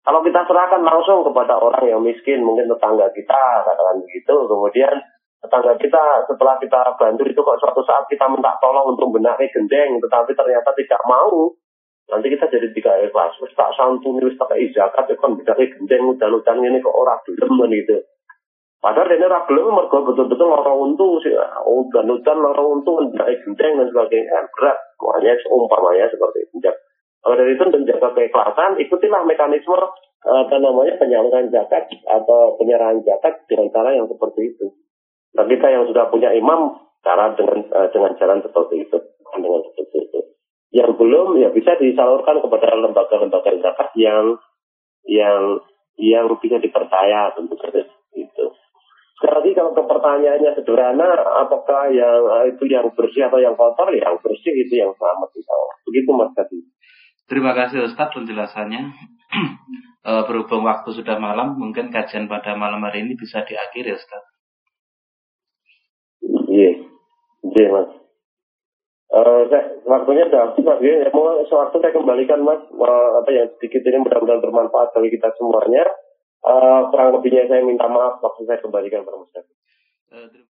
Kalau kita serahkan langsung kepada orang yang miskin, mungkin tetangga kita, katakan begitu, kemudian tetangga kita setelah kita bantu itu kok suatu saat kita minta tolong untuk benahi gendeng, tetapi ternyata tidak mau, nanti kita jadi tiga ikhlas. Wis tak santuni, wis tak zakat, itu kan benahi gendeng, udan-udan ini kok orang gelem gitu. Padahal ini ragilnya mereka betul-betul orang untung sih. Udan-udan orang untung, naik genteng dan sebagainya. Kan berat. Makanya seumpamanya seperti itu. Kalau dari itu menjaga keikhlasan, ikutilah mekanisme apa namanya penyaluran zakat atau penyerahan zakat dengan cara yang seperti itu. Nah kita yang sudah punya imam, cara dengan uh, dengan jalan seperti itu, dengan seperti itu. Yang belum ya bisa disalurkan kepada lembaga-lembaga zakat yang yang yang bisa dipercaya tentu saja itu. Sekali kalau pertanyaannya sederhana, apakah yang eh, itu yang bersih atau yang kotor? Ya, yang bersih itu yang selamat insya Allah. Begitu Mas Kati. Terima kasih Ustadz penjelasannya. e, berhubung waktu sudah malam, mungkin kajian pada malam hari ini bisa diakhiri Ustadz. Iya, iya Mas. Uh, waktunya sudah habis Mas. Ya, mau sewaktu saya kembalikan Mas, uh, apa yang sedikit ini mudah-mudahan bermanfaat bagi kita semuanya. Uh, kurang lebihnya saya minta maaf waktu saya kembalikan pada Mas. Uh,